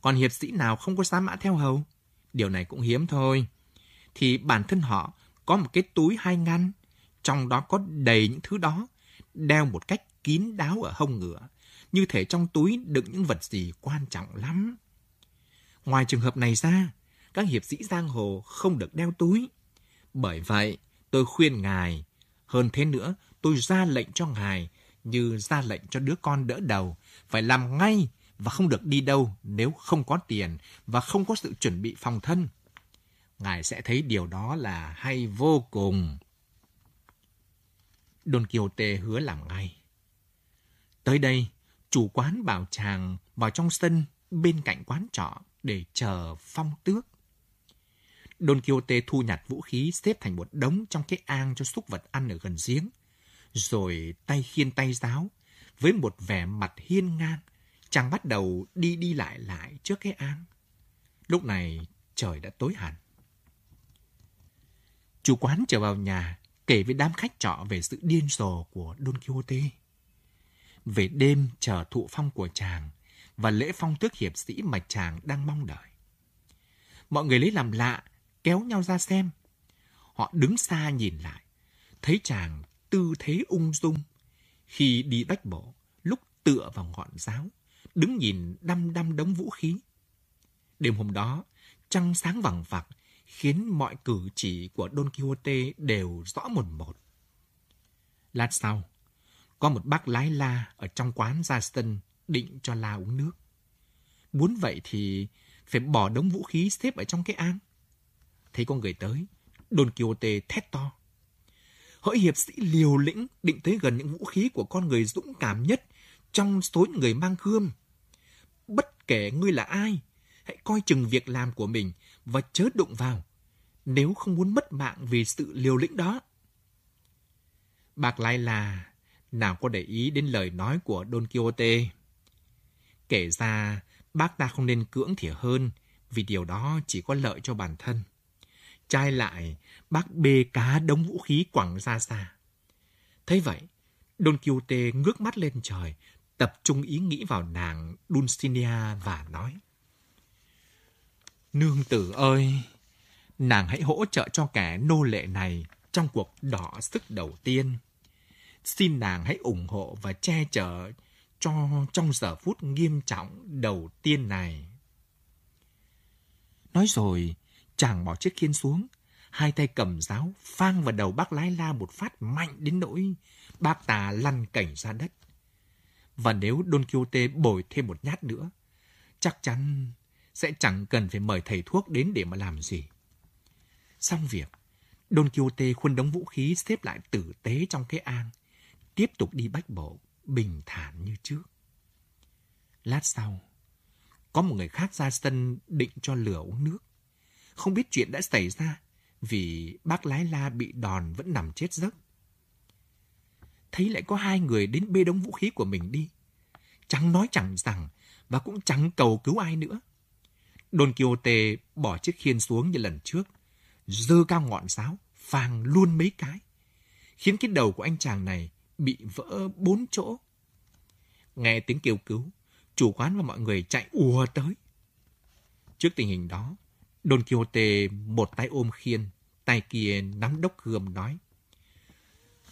Speaker 1: Còn hiệp sĩ nào không có giám mã theo hầu? Điều này cũng hiếm thôi. Thì bản thân họ có một cái túi hai ngăn, trong đó có đầy những thứ đó, đeo một cách kín đáo ở hông ngựa, như thể trong túi đựng những vật gì quan trọng lắm. Ngoài trường hợp này ra, các hiệp sĩ giang hồ không được đeo túi. Bởi vậy, tôi khuyên ngài, hơn thế nữa, tôi ra lệnh cho ngài như ra lệnh cho đứa con đỡ đầu, phải làm ngay và không được đi đâu nếu không có tiền và không có sự chuẩn bị phòng thân. Ngài sẽ thấy điều đó là hay vô cùng. Don Quixote hứa làm ngay. Tới đây, chủ quán bảo chàng vào trong sân bên cạnh quán trọ để chờ phong tước. Don Quixote thu nhặt vũ khí xếp thành một đống trong cái ang cho súc vật ăn ở gần giếng. Rồi tay khiên tay giáo, với một vẻ mặt hiên ngang, chàng bắt đầu đi đi lại lại trước cái ang. Lúc này trời đã tối hẳn. Chủ quán trở vào nhà, kể với đám khách trọ về sự điên rồ của Don Quixote. Về đêm chờ thụ phong của chàng và lễ phong tước hiệp sĩ mà chàng đang mong đợi. Mọi người lấy làm lạ, kéo nhau ra xem. Họ đứng xa nhìn lại, thấy chàng tư thế ung dung. Khi đi bách bộ, lúc tựa vào ngọn giáo, đứng nhìn đăm đăm đống vũ khí. Đêm hôm đó, trăng sáng vằng vặc, khiến mọi cử chỉ của Don Quixote đều rõ một một. Lát sau, có một bác lái la ở trong quán ra sân định cho la uống nước. Muốn vậy thì phải bỏ đống vũ khí xếp ở trong cái ang. Thấy con người tới, Don Quixote thét to. Hỡi hiệp sĩ liều lĩnh định tới gần những vũ khí của con người dũng cảm nhất trong số những người mang gươm. Bất kể ngươi là ai, hãy coi chừng việc làm của mình và chớ đụng vào, nếu không muốn mất mạng vì sự liều lĩnh đó. Bạc Lai là nào có để ý đến lời nói của Don Quixote. Kể ra, bác ta không nên cưỡng thì hơn, vì điều đó chỉ có lợi cho bản thân. Trai lại, bác bê cá đống vũ khí quẳng ra xa. Thấy vậy, Don Quixote ngước mắt lên trời, tập trung ý nghĩ vào nàng Dulcinea và nói. Nương tử ơi, nàng hãy hỗ trợ cho kẻ nô lệ này trong cuộc đỏ sức đầu tiên. Xin nàng hãy ủng hộ và che chở cho trong giờ phút nghiêm trọng đầu tiên này. Nói rồi, chàng bỏ chiếc khiên xuống, hai tay cầm giáo phang vào đầu bác lái la một phát mạnh đến nỗi bác ta lăn cảnh ra đất. Và nếu Don Quixote bồi thêm một nhát nữa, chắc chắn sẽ chẳng cần phải mời thầy thuốc đến để mà làm gì. Xong việc, Don Quixote khuân đống vũ khí xếp lại tử tế trong cái an, tiếp tục đi bách bộ, bình thản như trước. Lát sau, có một người khác ra sân định cho lửa uống nước. Không biết chuyện đã xảy ra vì bác lái la bị đòn vẫn nằm chết giấc. Thấy lại có hai người đến bê đống vũ khí của mình đi. Chẳng nói chẳng rằng và cũng chẳng cầu cứu ai nữa. Don Quixote bỏ chiếc khiên xuống như lần trước, dơ cao ngọn giáo, phàng luôn mấy cái, khiến cái đầu của anh chàng này bị vỡ bốn chỗ. Nghe tiếng kêu cứu, chủ quán và mọi người chạy ùa tới. Trước tình hình đó, Don Quixote một tay ôm khiên, tay kia nắm đốc gươm nói.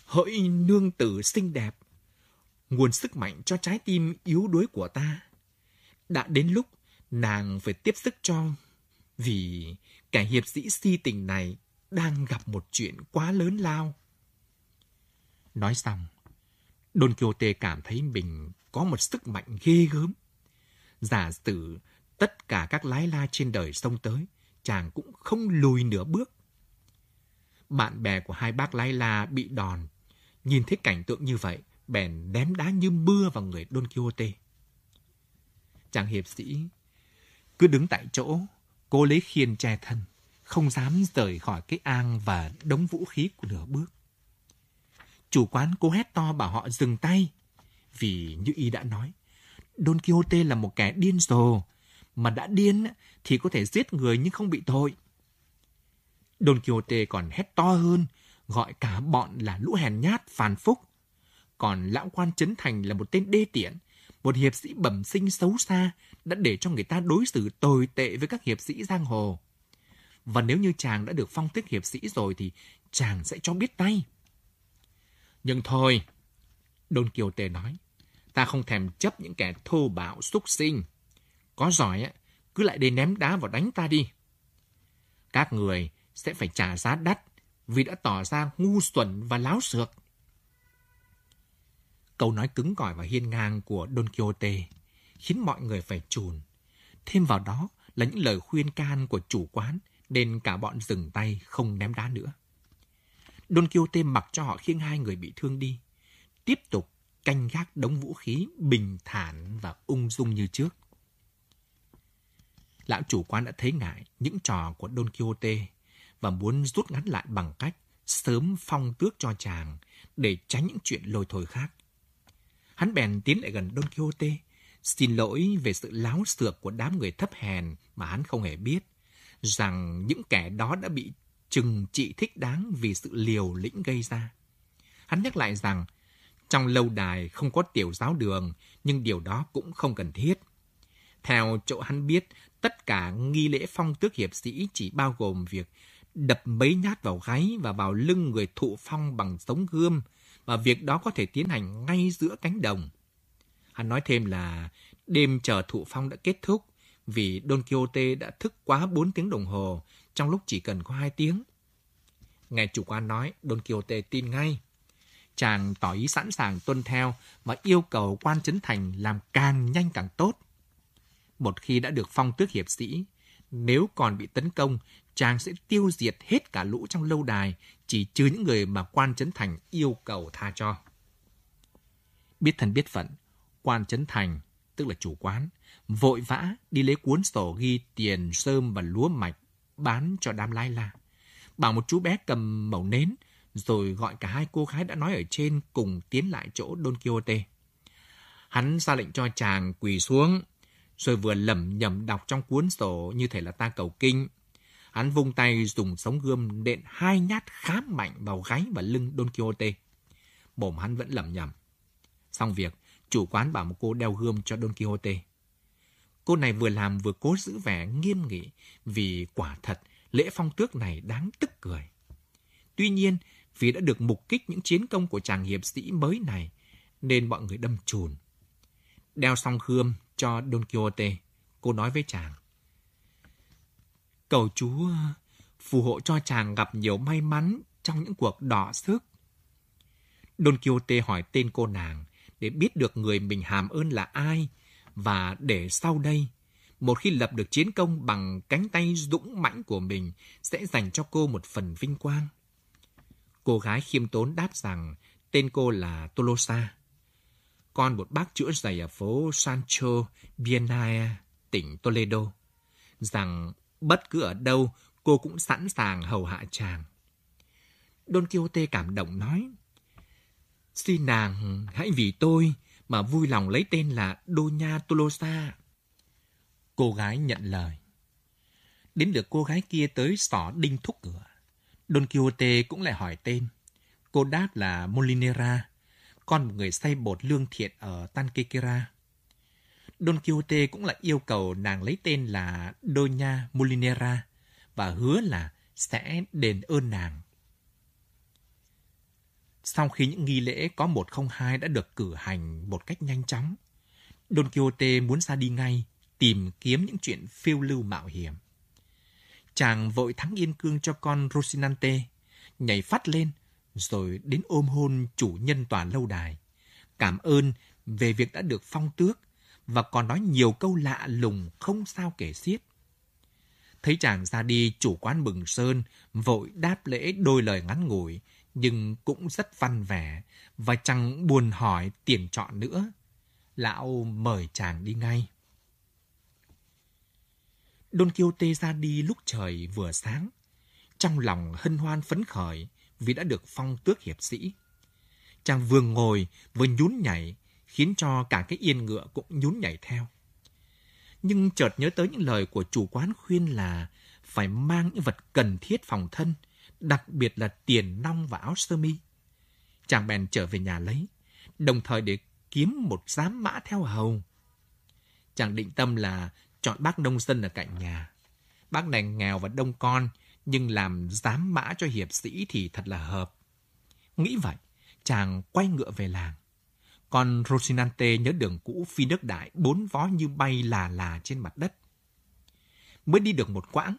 Speaker 1: Hỡi nương tử xinh đẹp, nguồn sức mạnh cho trái tim yếu đuối của ta. Đã đến lúc nàng phải tiếp sức cho, vì kẻ hiệp sĩ si tình này đang gặp một chuyện quá lớn lao. Nói xong, Don Quixote cảm thấy mình có một sức mạnh ghê gớm. Giả sử tất cả các lái la trên đời xông tới, chàng cũng không lùi nửa bước. Bạn bè của hai bác lái la bị đòn, nhìn thấy cảnh tượng như vậy, bèn ném đá như mưa vào người Don Quixote. Chàng hiệp sĩ cứ đứng tại chỗ, cố lấy khiên che thân, không dám rời khỏi cái ang và đống vũ khí của nửa bước. Chủ quán cố hét to bảo họ dừng tay, vì như y đã nói, Don Quixote là một kẻ điên rồ, mà đã điên thì có thể giết người nhưng không bị tội. Don Quixote còn hét to hơn, gọi cả bọn là lũ hèn nhát, phàn phúc. Còn lão quan chấn Thành là một tên đê tiện, một hiệp sĩ bẩm sinh xấu xa đã để cho người ta đối xử tồi tệ với các hiệp sĩ giang hồ. Và nếu như chàng đã được phong tước hiệp sĩ rồi thì chàng sẽ cho biết tay. Nhưng thôi, Don Quixote nói, ta không thèm chấp những kẻ thô bạo xúc sinh. Có giỏi á, cứ lại đây ném đá vào đánh ta đi. Các người sẽ phải trả giá đắt vì đã tỏ ra ngu xuẩn và láo xược. Câu nói cứng cỏi và hiên ngang của Don Quixote khiến mọi người phải chùn. Thêm vào đó là những lời khuyên can của chủ quán nên cả bọn dừng tay không ném đá nữa. Don Quixote mặc cho họ khiêng hai người bị thương đi, tiếp tục canh gác đống vũ khí bình thản và ung dung như trước. Lão chủ quán đã thấy ngại những trò của Don Quixote và muốn rút ngắn lại bằng cách sớm phong tước cho chàng để tránh những chuyện lôi thôi khác. Hắn bèn tiến lại gần Don Quixote, xin lỗi về sự láo xược của đám người thấp hèn mà hắn không hề biết, rằng những kẻ đó đã bị trừng trị thích đáng vì sự liều lĩnh gây ra. Hắn nhắc lại rằng, trong lâu đài không có tiểu giáo đường, nhưng điều đó cũng không cần thiết. Theo chỗ hắn biết, tất cả nghi lễ phong tước hiệp sĩ chỉ bao gồm việc đập mấy nhát vào gáy và vào lưng người thụ phong bằng sống gươm, và việc đó có thể tiến hành ngay giữa cánh đồng. Hắn nói thêm là đêm chờ thụ phong đã kết thúc vì Don Quixote đã thức quá 4 tiếng đồng hồ trong lúc chỉ cần có hai tiếng. Nghe chủ quan nói, Don Quixote tin ngay. Chàng tỏ ý sẵn sàng tuân theo và yêu cầu quan chấn thành làm càng nhanh càng tốt. Một khi đã được phong tước hiệp sĩ, nếu còn bị tấn công, chàng sẽ tiêu diệt hết cả lũ trong lâu đài, chỉ trừ những người mà quan chấn thành yêu cầu tha cho. Biết thân biết phận, quan chấn thành, tức là chủ quán, vội vã đi lấy cuốn sổ ghi tiền sơm và lúa mạch bán cho đám lai la. Bảo một chú bé cầm mẩu nến, rồi gọi cả hai cô gái đã nói ở trên cùng tiến lại chỗ Don Quixote. Hắn ra lệnh cho chàng quỳ xuống, rồi vừa lẩm nhẩm đọc trong cuốn sổ như thể là ta cầu kinh. Hắn vung tay dùng sống gươm đện hai nhát khá mạnh vào gáy và lưng Don Quixote. Bồm hắn vẫn lẩm nhẩm. Xong việc, chủ quán bảo một cô đeo gươm cho Don Quixote. Cô này vừa làm vừa cố giữ vẻ nghiêm nghị vì quả thật lễ phong tước này đáng tức cười. Tuy nhiên, vì đã được mục kích những chiến công của chàng hiệp sĩ mới này, nên mọi người đâm chùn. Đeo xong gươm cho Don Quixote, cô nói với chàng. Cầu chúa phù hộ cho chàng gặp nhiều may mắn trong những cuộc đỏ sức. Don Quixote hỏi tên cô nàng để biết được người mình hàm ơn là ai và để sau đây, một khi lập được chiến công bằng cánh tay dũng mãnh của mình sẽ dành cho cô một phần vinh quang. Cô gái khiêm tốn đáp rằng tên cô là Tolosa, con một bác chữa giày ở phố Sancho Bienaya, tỉnh Toledo, rằng bất cứ ở đâu cô cũng sẵn sàng hầu hạ chàng. Don Quixote cảm động nói, Xin nàng hãy vì tôi mà vui lòng lấy tên là Doña Tolosa. Cô gái nhận lời. Đến lượt cô gái kia tới sỏ đinh thúc cửa. Don Quixote cũng lại hỏi tên. Cô đáp là Molinera, con một người say bột lương thiện ở Tanquequera. Don Quixote cũng lại yêu cầu nàng lấy tên là Doña Molinera và hứa là sẽ đền ơn nàng. Sau khi những nghi lễ có một không hai đã được cử hành một cách nhanh chóng, Don Quixote muốn ra đi ngay, tìm kiếm những chuyện phiêu lưu mạo hiểm. Chàng vội thắng yên cương cho con Rosinante, nhảy phát lên, rồi đến ôm hôn chủ nhân tòa lâu đài. Cảm ơn về việc đã được phong tước, và còn nói nhiều câu lạ lùng không sao kể xiết. Thấy chàng ra đi, chủ quán bừng sơn, vội đáp lễ đôi lời ngắn ngủi, nhưng cũng rất văn vẻ và chẳng buồn hỏi tiền chọn nữa. Lão mời chàng đi ngay. Don Quixote ra đi lúc trời vừa sáng, trong lòng hân hoan phấn khởi vì đã được phong tước hiệp sĩ. Chàng vừa ngồi vừa nhún nhảy, khiến cho cả cái yên ngựa cũng nhún nhảy theo. Nhưng chợt nhớ tới những lời của chủ quán khuyên là phải mang những vật cần thiết phòng thân, đặc biệt là tiền nong và áo sơ mi. Chàng bèn trở về nhà lấy, đồng thời để kiếm một giám mã theo hầu. Chàng định tâm là chọn bác nông dân ở cạnh nhà. Bác này nghèo và đông con, nhưng làm giám mã cho hiệp sĩ thì thật là hợp. Nghĩ vậy, chàng quay ngựa về làng. Còn Rosinante nhớ đường cũ phi nước đại bốn vó như bay là là trên mặt đất. Mới đi được một quãng,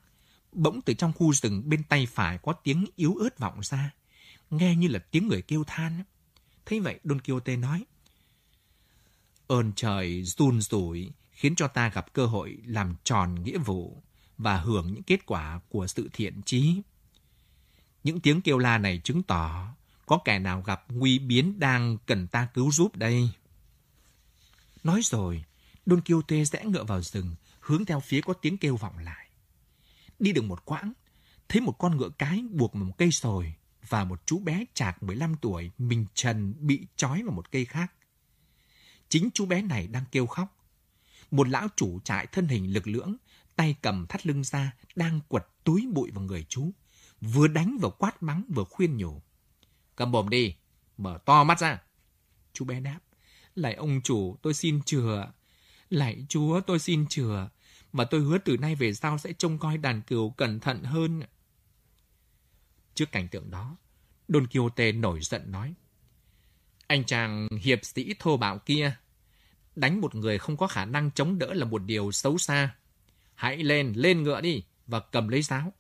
Speaker 1: bỗng từ trong khu rừng bên tay phải có tiếng yếu ớt vọng ra, nghe như là tiếng người kêu than. Thấy vậy Don Quixote nói, Ơn trời run rủi khiến cho ta gặp cơ hội làm tròn nghĩa vụ và hưởng những kết quả của sự thiện trí. Những tiếng kêu la này chứng tỏ có kẻ nào gặp nguy biến đang cần ta cứu giúp đây. Nói rồi, Don Quixote rẽ ngựa vào rừng, hướng theo phía có tiếng kêu vọng lại. Đi được một quãng, thấy một con ngựa cái buộc vào một cây sồi và một chú bé chạc 15 tuổi mình trần bị trói vào một cây khác. Chính chú bé này đang kêu khóc. Một lão chủ trại thân hình lực lưỡng, tay cầm thắt lưng ra, đang quật túi bụi vào người chú. Vừa đánh vừa quát mắng vừa khuyên nhủ. Cầm bồm đi, mở to mắt ra. Chú bé đáp. lại ông chủ, tôi xin chừa. lại chúa, tôi xin chừa. Và tôi hứa từ nay về sau sẽ trông coi đàn cừu cẩn thận hơn. Trước cảnh tượng đó, Don Quixote nổi giận nói. Anh chàng hiệp sĩ thô bạo kia, đánh một người không có khả năng chống đỡ là một điều xấu xa. Hãy lên, lên ngựa đi và cầm lấy giáo.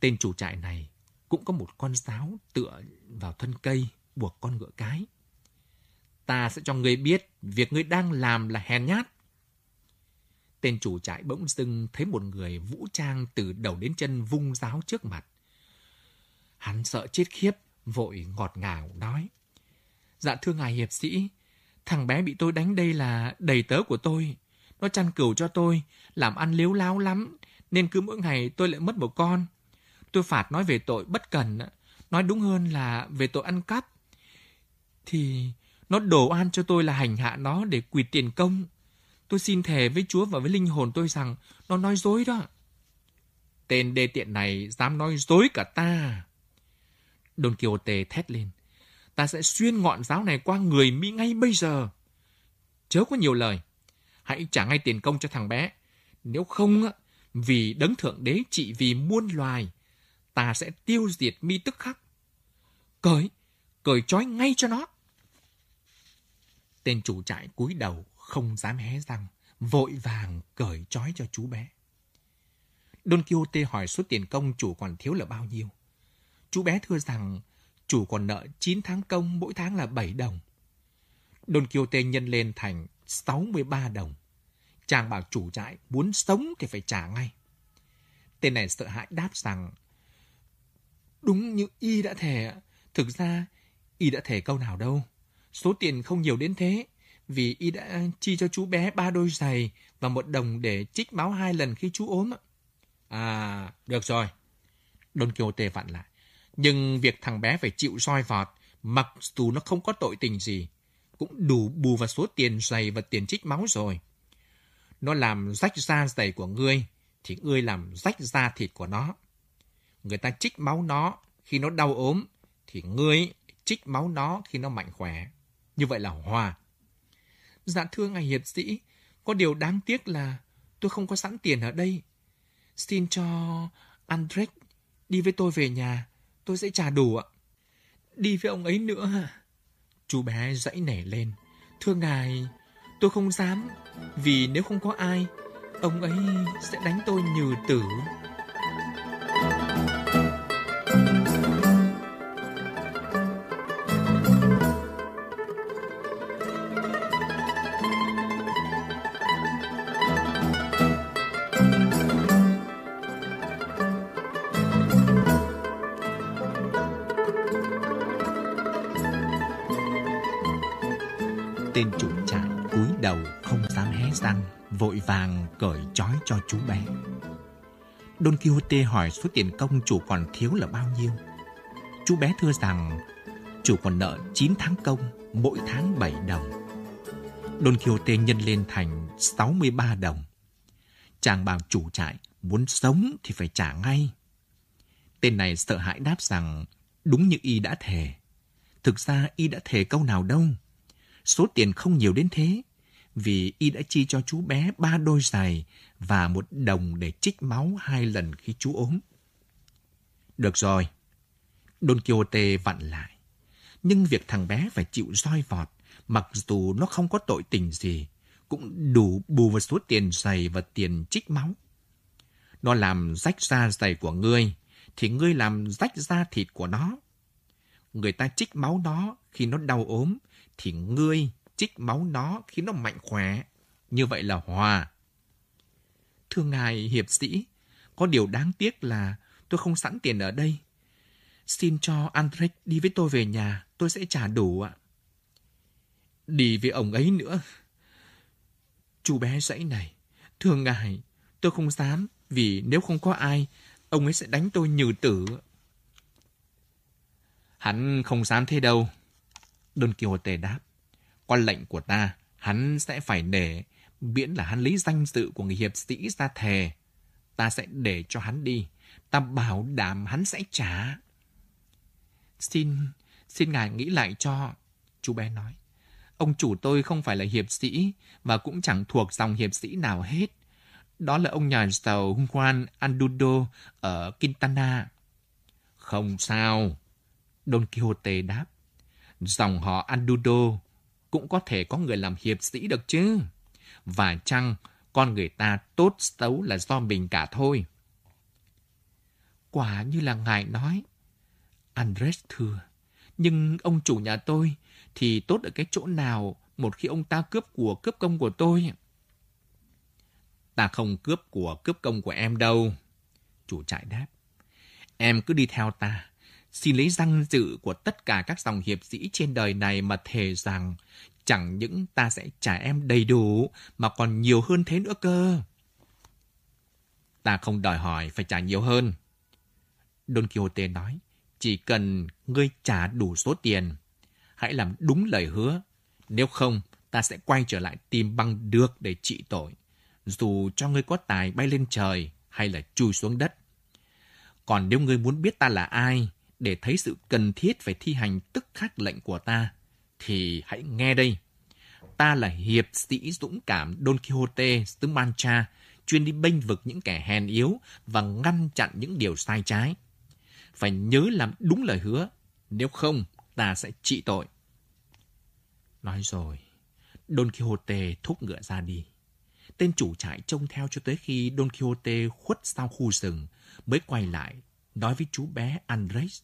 Speaker 1: Tên chủ trại này cũng có một con giáo tựa vào thân cây buộc con ngựa cái. Ta sẽ cho ngươi biết việc ngươi đang làm là hèn nhát. Tên chủ trại bỗng dưng thấy một người vũ trang từ đầu đến chân vung giáo trước mặt. Hắn sợ chết khiếp, vội ngọt ngào nói. Dạ thưa ngài hiệp sĩ, thằng bé bị tôi đánh đây là đầy tớ của tôi. Nó chăn cừu cho tôi, làm ăn liếu láo lắm, nên cứ mỗi ngày tôi lại mất một con. Tôi phạt nói về tội bất cần, nói đúng hơn là về tội ăn cắp. Thì nó đổ an cho tôi là hành hạ nó để quỳ tiền công. Tôi xin thề với Chúa và với linh hồn tôi rằng nó nói dối đó. Tên đê tiện này dám nói dối cả ta. Don Quixote thét lên. Ta sẽ xuyên ngọn giáo này qua người Mỹ ngay bây giờ. Chớ có nhiều lời. Hãy trả ngay tiền công cho thằng bé. Nếu không, vì đấng thượng đế trị vì muôn loài, ta sẽ tiêu diệt mi tức khắc. Cởi, cởi trói ngay cho nó. Tên chủ trại cúi đầu, không dám hé răng, vội vàng cởi trói cho chú bé. Don Quixote hỏi số tiền công chủ còn thiếu là bao nhiêu. Chú bé thưa rằng chủ còn nợ 9 tháng công mỗi tháng là 7 đồng. Don Quixote nhân lên thành 63 đồng. Chàng bảo chủ trại muốn sống thì phải trả ngay. Tên này sợ hãi đáp rằng Đúng như y đã thề, thực ra y đã thề câu nào đâu. Số tiền không nhiều đến thế, vì y đã chi cho chú bé ba đôi giày và một đồng để trích máu hai lần khi chú ốm. À, được rồi. Don Quixote vặn lại. Nhưng việc thằng bé phải chịu roi vọt, mặc dù nó không có tội tình gì, cũng đủ bù vào số tiền giày và tiền trích máu rồi. Nó làm rách da giày của ngươi, thì ngươi làm rách da thịt của nó. Người ta trích máu nó khi nó đau ốm, thì ngươi trích máu nó khi nó mạnh khỏe. Như vậy là hòa. Dạ thưa ngài hiệp sĩ, có điều đáng tiếc là tôi không có sẵn tiền ở đây. Xin cho Andrek đi với tôi về nhà, tôi sẽ trả đủ ạ. Đi với ông ấy nữa hả? Chú bé dãy nảy lên. Thưa ngài, tôi không dám, vì nếu không có ai, ông ấy sẽ đánh tôi như tử. Tên chủ trại cúi đầu không dám hé răng, vội vàng cởi trói cho chú bé. Don Quixote hỏi số tiền công chủ còn thiếu là bao nhiêu. Chú bé thưa rằng chủ còn nợ 9 tháng công, mỗi tháng 7 đồng. Don Quixote nhân lên thành 63 đồng. Chàng bảo chủ trại muốn sống thì phải trả ngay. Tên này sợ hãi đáp rằng đúng như y đã thề. Thực ra y đã thề câu nào đâu. Số tiền không nhiều đến thế, vì y đã chi cho chú bé ba đôi giày và một đồng để trích máu hai lần khi chú ốm. Được rồi. Don Quixote vặn lại. Nhưng việc thằng bé phải chịu roi vọt, mặc dù nó không có tội tình gì, cũng đủ bù vào số tiền giày và tiền trích máu. Nó làm rách da giày của ngươi, thì ngươi làm rách da thịt của nó. Người ta trích máu nó khi nó đau ốm, thì ngươi trích máu nó khiến nó mạnh khỏe. Như vậy là hòa. Thưa ngài hiệp sĩ, có điều đáng tiếc là tôi không sẵn tiền ở đây. Xin cho Andrek đi với tôi về nhà, tôi sẽ trả đủ ạ. Đi với ông ấy nữa. Chú bé dãy này, thưa ngài, tôi không dám, vì nếu không có ai, ông ấy sẽ đánh tôi như tử. Hắn không dám thế đâu. Don Quixote đáp. Qua lệnh của ta, hắn sẽ phải để, miễn là hắn lấy danh dự của người hiệp sĩ ra thề. Ta sẽ để cho hắn đi. Ta bảo đảm hắn sẽ trả. Xin, xin ngài nghĩ lại cho. Chú bé nói. Ông chủ tôi không phải là hiệp sĩ và cũng chẳng thuộc dòng hiệp sĩ nào hết. Đó là ông nhà giàu Juan Andudo ở Quintana. Không sao. Don Quixote đáp. Dòng họ Andudo cũng có thể có người làm hiệp sĩ được chứ. Và chăng con người ta tốt xấu là do mình cả thôi. Quả như là ngài nói. Andres thưa, nhưng ông chủ nhà tôi thì tốt ở cái chỗ nào một khi ông ta cướp của cướp công của tôi? Ta không cướp của cướp công của em đâu. Chủ trại đáp. Em cứ đi theo ta. Xin lấy danh dự của tất cả các dòng hiệp sĩ trên đời này mà thề rằng chẳng những ta sẽ trả em đầy đủ mà còn nhiều hơn thế nữa cơ. Ta không đòi hỏi phải trả nhiều hơn. Don Quixote nói, chỉ cần ngươi trả đủ số tiền, hãy làm đúng lời hứa. Nếu không, ta sẽ quay trở lại tìm bằng được để trị tội, dù cho ngươi có tài bay lên trời hay là chui xuống đất. Còn nếu ngươi muốn biết ta là ai, để thấy sự cần thiết phải thi hành tức khắc lệnh của ta, thì hãy nghe đây. Ta là hiệp sĩ dũng cảm Don Quixote xứ Mancha, chuyên đi bênh vực những kẻ hèn yếu và ngăn chặn những điều sai trái. Phải nhớ làm đúng lời hứa, nếu không ta sẽ trị tội. Nói rồi, Don Quixote thúc ngựa ra đi. Tên chủ trại trông theo cho tới khi Don Quixote khuất sau khu rừng, mới quay lại, nói với chú bé Andres.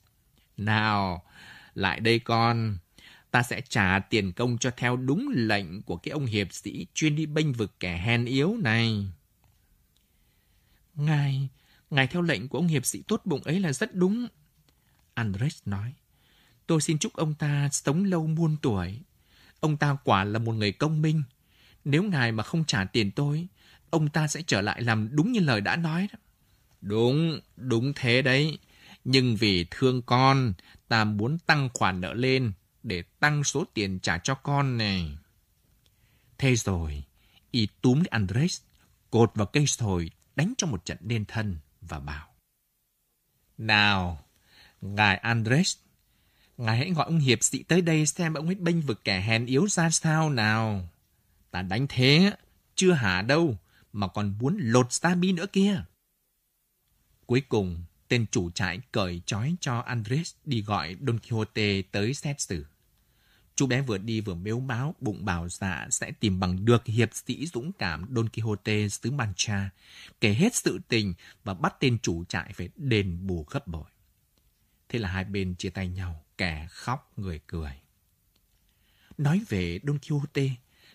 Speaker 1: Nào, lại đây con, ta sẽ trả tiền công cho theo đúng lệnh của cái ông hiệp sĩ chuyên đi bênh vực kẻ hèn yếu này. Ngài, ngài theo lệnh của ông hiệp sĩ tốt bụng ấy là rất đúng. Andres nói, tôi xin chúc ông ta sống lâu muôn tuổi. Ông ta quả là một người công minh. Nếu ngài mà không trả tiền tôi, ông ta sẽ trở lại làm đúng như lời đã nói đó. Đúng, đúng thế đấy. Nhưng vì thương con, ta muốn tăng khoản nợ lên để tăng số tiền trả cho con này. Thế rồi, y túm lấy Andres, cột vào cây sồi, đánh cho một trận đen thân và bảo. Nào, ngài Andres, ngài hãy gọi ông hiệp sĩ tới đây xem ông ấy bênh vực kẻ hèn yếu ra sao nào. Ta đánh thế, chưa hả đâu, mà còn muốn lột ra bi nữa kia. Cuối cùng, tên chủ trại cởi trói cho Andres đi gọi Don Quixote tới xét xử. Chú bé vừa đi vừa mếu báo, bụng bảo dạ sẽ tìm bằng được hiệp sĩ dũng cảm Don Quixote xứ Mancha, kể hết sự tình và bắt tên chủ trại phải đền bù gấp bội. Thế là hai bên chia tay nhau, kẻ khóc người cười. Nói về Don Quixote,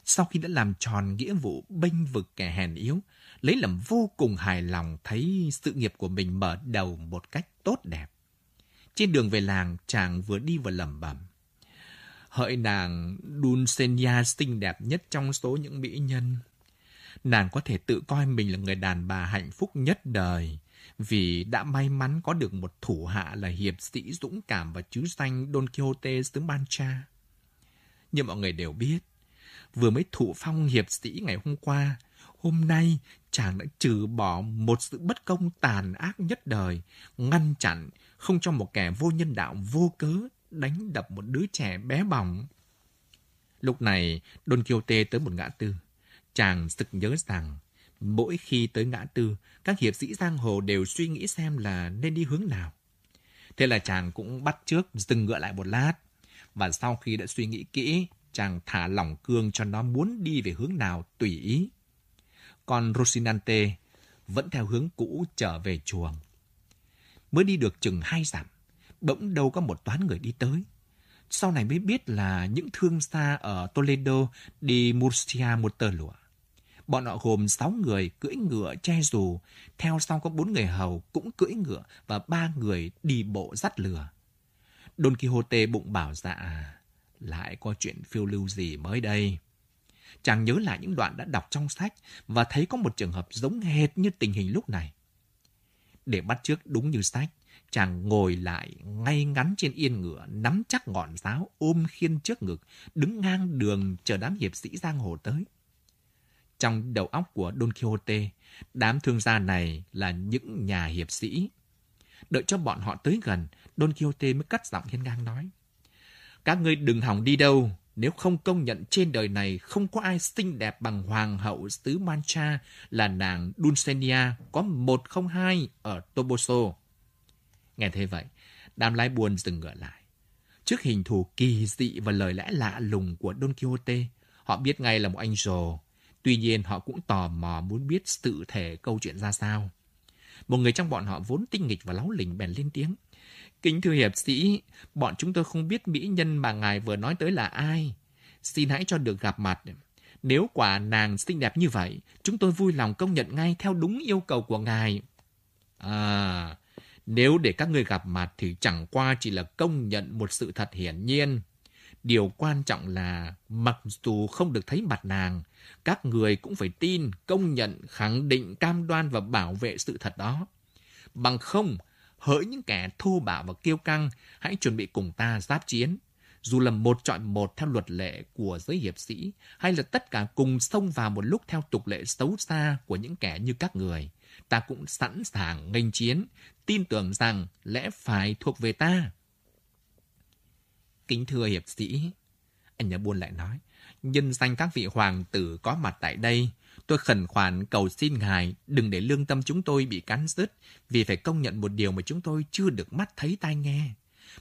Speaker 1: sau khi đã làm tròn nghĩa vụ bênh vực kẻ hèn yếu, lấy làm vô cùng hài lòng thấy sự nghiệp của mình mở đầu một cách tốt đẹp. Trên đường về làng, chàng vừa đi vừa lẩm bẩm. Hỡi nàng Dulcinea xinh đẹp nhất trong số những mỹ nhân. Nàng có thể tự coi mình là người đàn bà hạnh phúc nhất đời, vì đã may mắn có được một thủ hạ là hiệp sĩ dũng cảm và chứ danh Don Quixote xứ Mancha. Nhưng mọi người đều biết, vừa mới thụ phong hiệp sĩ ngày hôm qua, hôm nay chàng đã trừ bỏ một sự bất công tàn ác nhất đời, ngăn chặn không cho một kẻ vô nhân đạo vô cớ đánh đập một đứa trẻ bé bỏng. Lúc này, Don Quixote tới một ngã tư. Chàng sực nhớ rằng, mỗi khi tới ngã tư, các hiệp sĩ giang hồ đều suy nghĩ xem là nên đi hướng nào. Thế là chàng cũng bắt trước dừng ngựa lại một lát. Và sau khi đã suy nghĩ kỹ, chàng thả lỏng cương cho nó muốn đi về hướng nào tùy ý con Rosinante vẫn theo hướng cũ trở về chuồng. Mới đi được chừng hai dặm, bỗng đâu có một toán người đi tới. Sau này mới biết là những thương xa ở Toledo đi Murcia một tờ lụa. Bọn họ gồm sáu người cưỡi ngựa che dù, theo sau có bốn người hầu cũng cưỡi ngựa và ba người đi bộ dắt lừa. Don Quixote bụng bảo dạ, lại có chuyện phiêu lưu gì mới đây. Chàng nhớ lại những đoạn đã đọc trong sách và thấy có một trường hợp giống hệt như tình hình lúc này. Để bắt chước đúng như sách, chàng ngồi lại ngay ngắn trên yên ngựa, nắm chắc ngọn giáo, ôm khiên trước ngực, đứng ngang đường chờ đám hiệp sĩ giang hồ tới. Trong đầu óc của Don Quixote, đám thương gia này là những nhà hiệp sĩ. Đợi cho bọn họ tới gần, Don Quixote mới cắt giọng hiên ngang nói. Các ngươi đừng hỏng đi đâu, nếu không công nhận trên đời này không có ai xinh đẹp bằng hoàng hậu xứ Mancha là nàng Dulcinea có 102 ở Toboso. Nghe thế vậy, đám lái buồn dừng ngựa lại. Trước hình thù kỳ dị và lời lẽ lạ lùng của Don Quixote, họ biết ngay là một anh rồ. Tuy nhiên họ cũng tò mò muốn biết sự thể câu chuyện ra sao. Một người trong bọn họ vốn tinh nghịch và láo lỉnh bèn lên tiếng. Kính thưa hiệp sĩ, bọn chúng tôi không biết mỹ nhân mà ngài vừa nói tới là ai. Xin hãy cho được gặp mặt. Nếu quả nàng xinh đẹp như vậy, chúng tôi vui lòng công nhận ngay theo đúng yêu cầu của ngài. À, nếu để các người gặp mặt thì chẳng qua chỉ là công nhận một sự thật hiển nhiên. Điều quan trọng là mặc dù không được thấy mặt nàng, các người cũng phải tin, công nhận, khẳng định, cam đoan và bảo vệ sự thật đó. Bằng không, hỡi những kẻ thô bạo và kiêu căng, hãy chuẩn bị cùng ta giáp chiến. dù là một chọi một theo luật lệ của giới hiệp sĩ, hay là tất cả cùng xông vào một lúc theo tục lệ xấu xa của những kẻ như các người, ta cũng sẵn sàng nghênh chiến, tin tưởng rằng lẽ phải thuộc về ta. Kính thưa hiệp sĩ, anh nhà buôn lại nói, nhân danh các vị hoàng tử có mặt tại đây, tôi khẩn khoản cầu xin ngài đừng để lương tâm chúng tôi bị cắn rứt vì phải công nhận một điều mà chúng tôi chưa được mắt thấy tai nghe.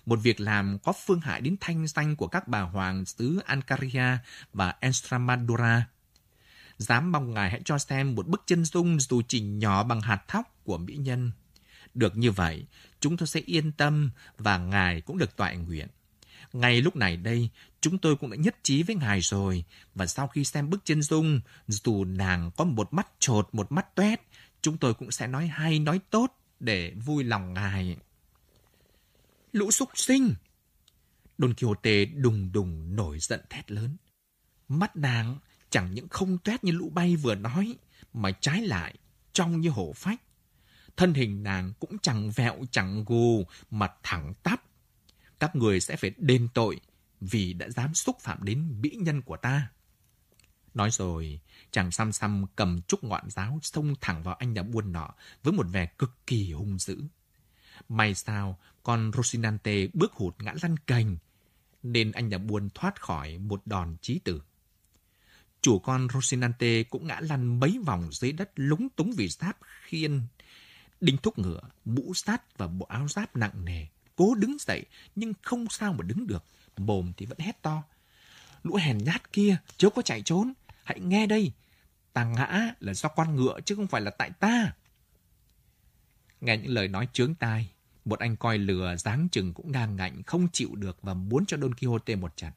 Speaker 1: Một việc làm có phương hại đến thanh danh của các bà hoàng xứ Ancaria và Estramadura Dám mong ngài hãy cho xem một bức chân dung dù chỉ nhỏ bằng hạt thóc của mỹ nhân. Được như vậy, chúng tôi sẽ yên tâm và ngài cũng được toại nguyện. Ngay lúc này đây, chúng tôi cũng đã nhất trí với ngài rồi. Và sau khi xem bức chân dung, dù nàng có một mắt trột, một mắt toét, chúng tôi cũng sẽ nói hay, nói tốt để vui lòng ngài. Lũ súc sinh! Don Quixote đùng đùng nổi giận thét lớn. Mắt nàng chẳng những không toét như lũ bay vừa nói, mà trái lại, trong như hổ phách. Thân hình nàng cũng chẳng vẹo chẳng gù, mà thẳng tắp, các người sẽ phải đền tội vì đã dám xúc phạm đến mỹ nhân của ta. Nói rồi, chàng xăm xăm cầm trúc ngọn giáo xông thẳng vào anh nhà buôn nọ với một vẻ cực kỳ hung dữ. May sao, con Rosinante bước hụt ngã lăn cành, nên anh nhà buôn thoát khỏi một đòn chí tử. Chủ con Rosinante cũng ngã lăn mấy vòng dưới đất lúng túng vì giáp khiên, đinh thúc ngựa, mũ sắt và bộ áo giáp nặng nề cố đứng dậy, nhưng không sao mà đứng được. Mồm thì vẫn hét to. Lũ hèn nhát kia, chớ có chạy trốn. Hãy nghe đây, ta ngã là do con ngựa chứ không phải là tại ta. Nghe những lời nói chướng tai, một anh coi lừa dáng chừng cũng ngang ngạnh, không chịu được và muốn cho Don Quixote một trận.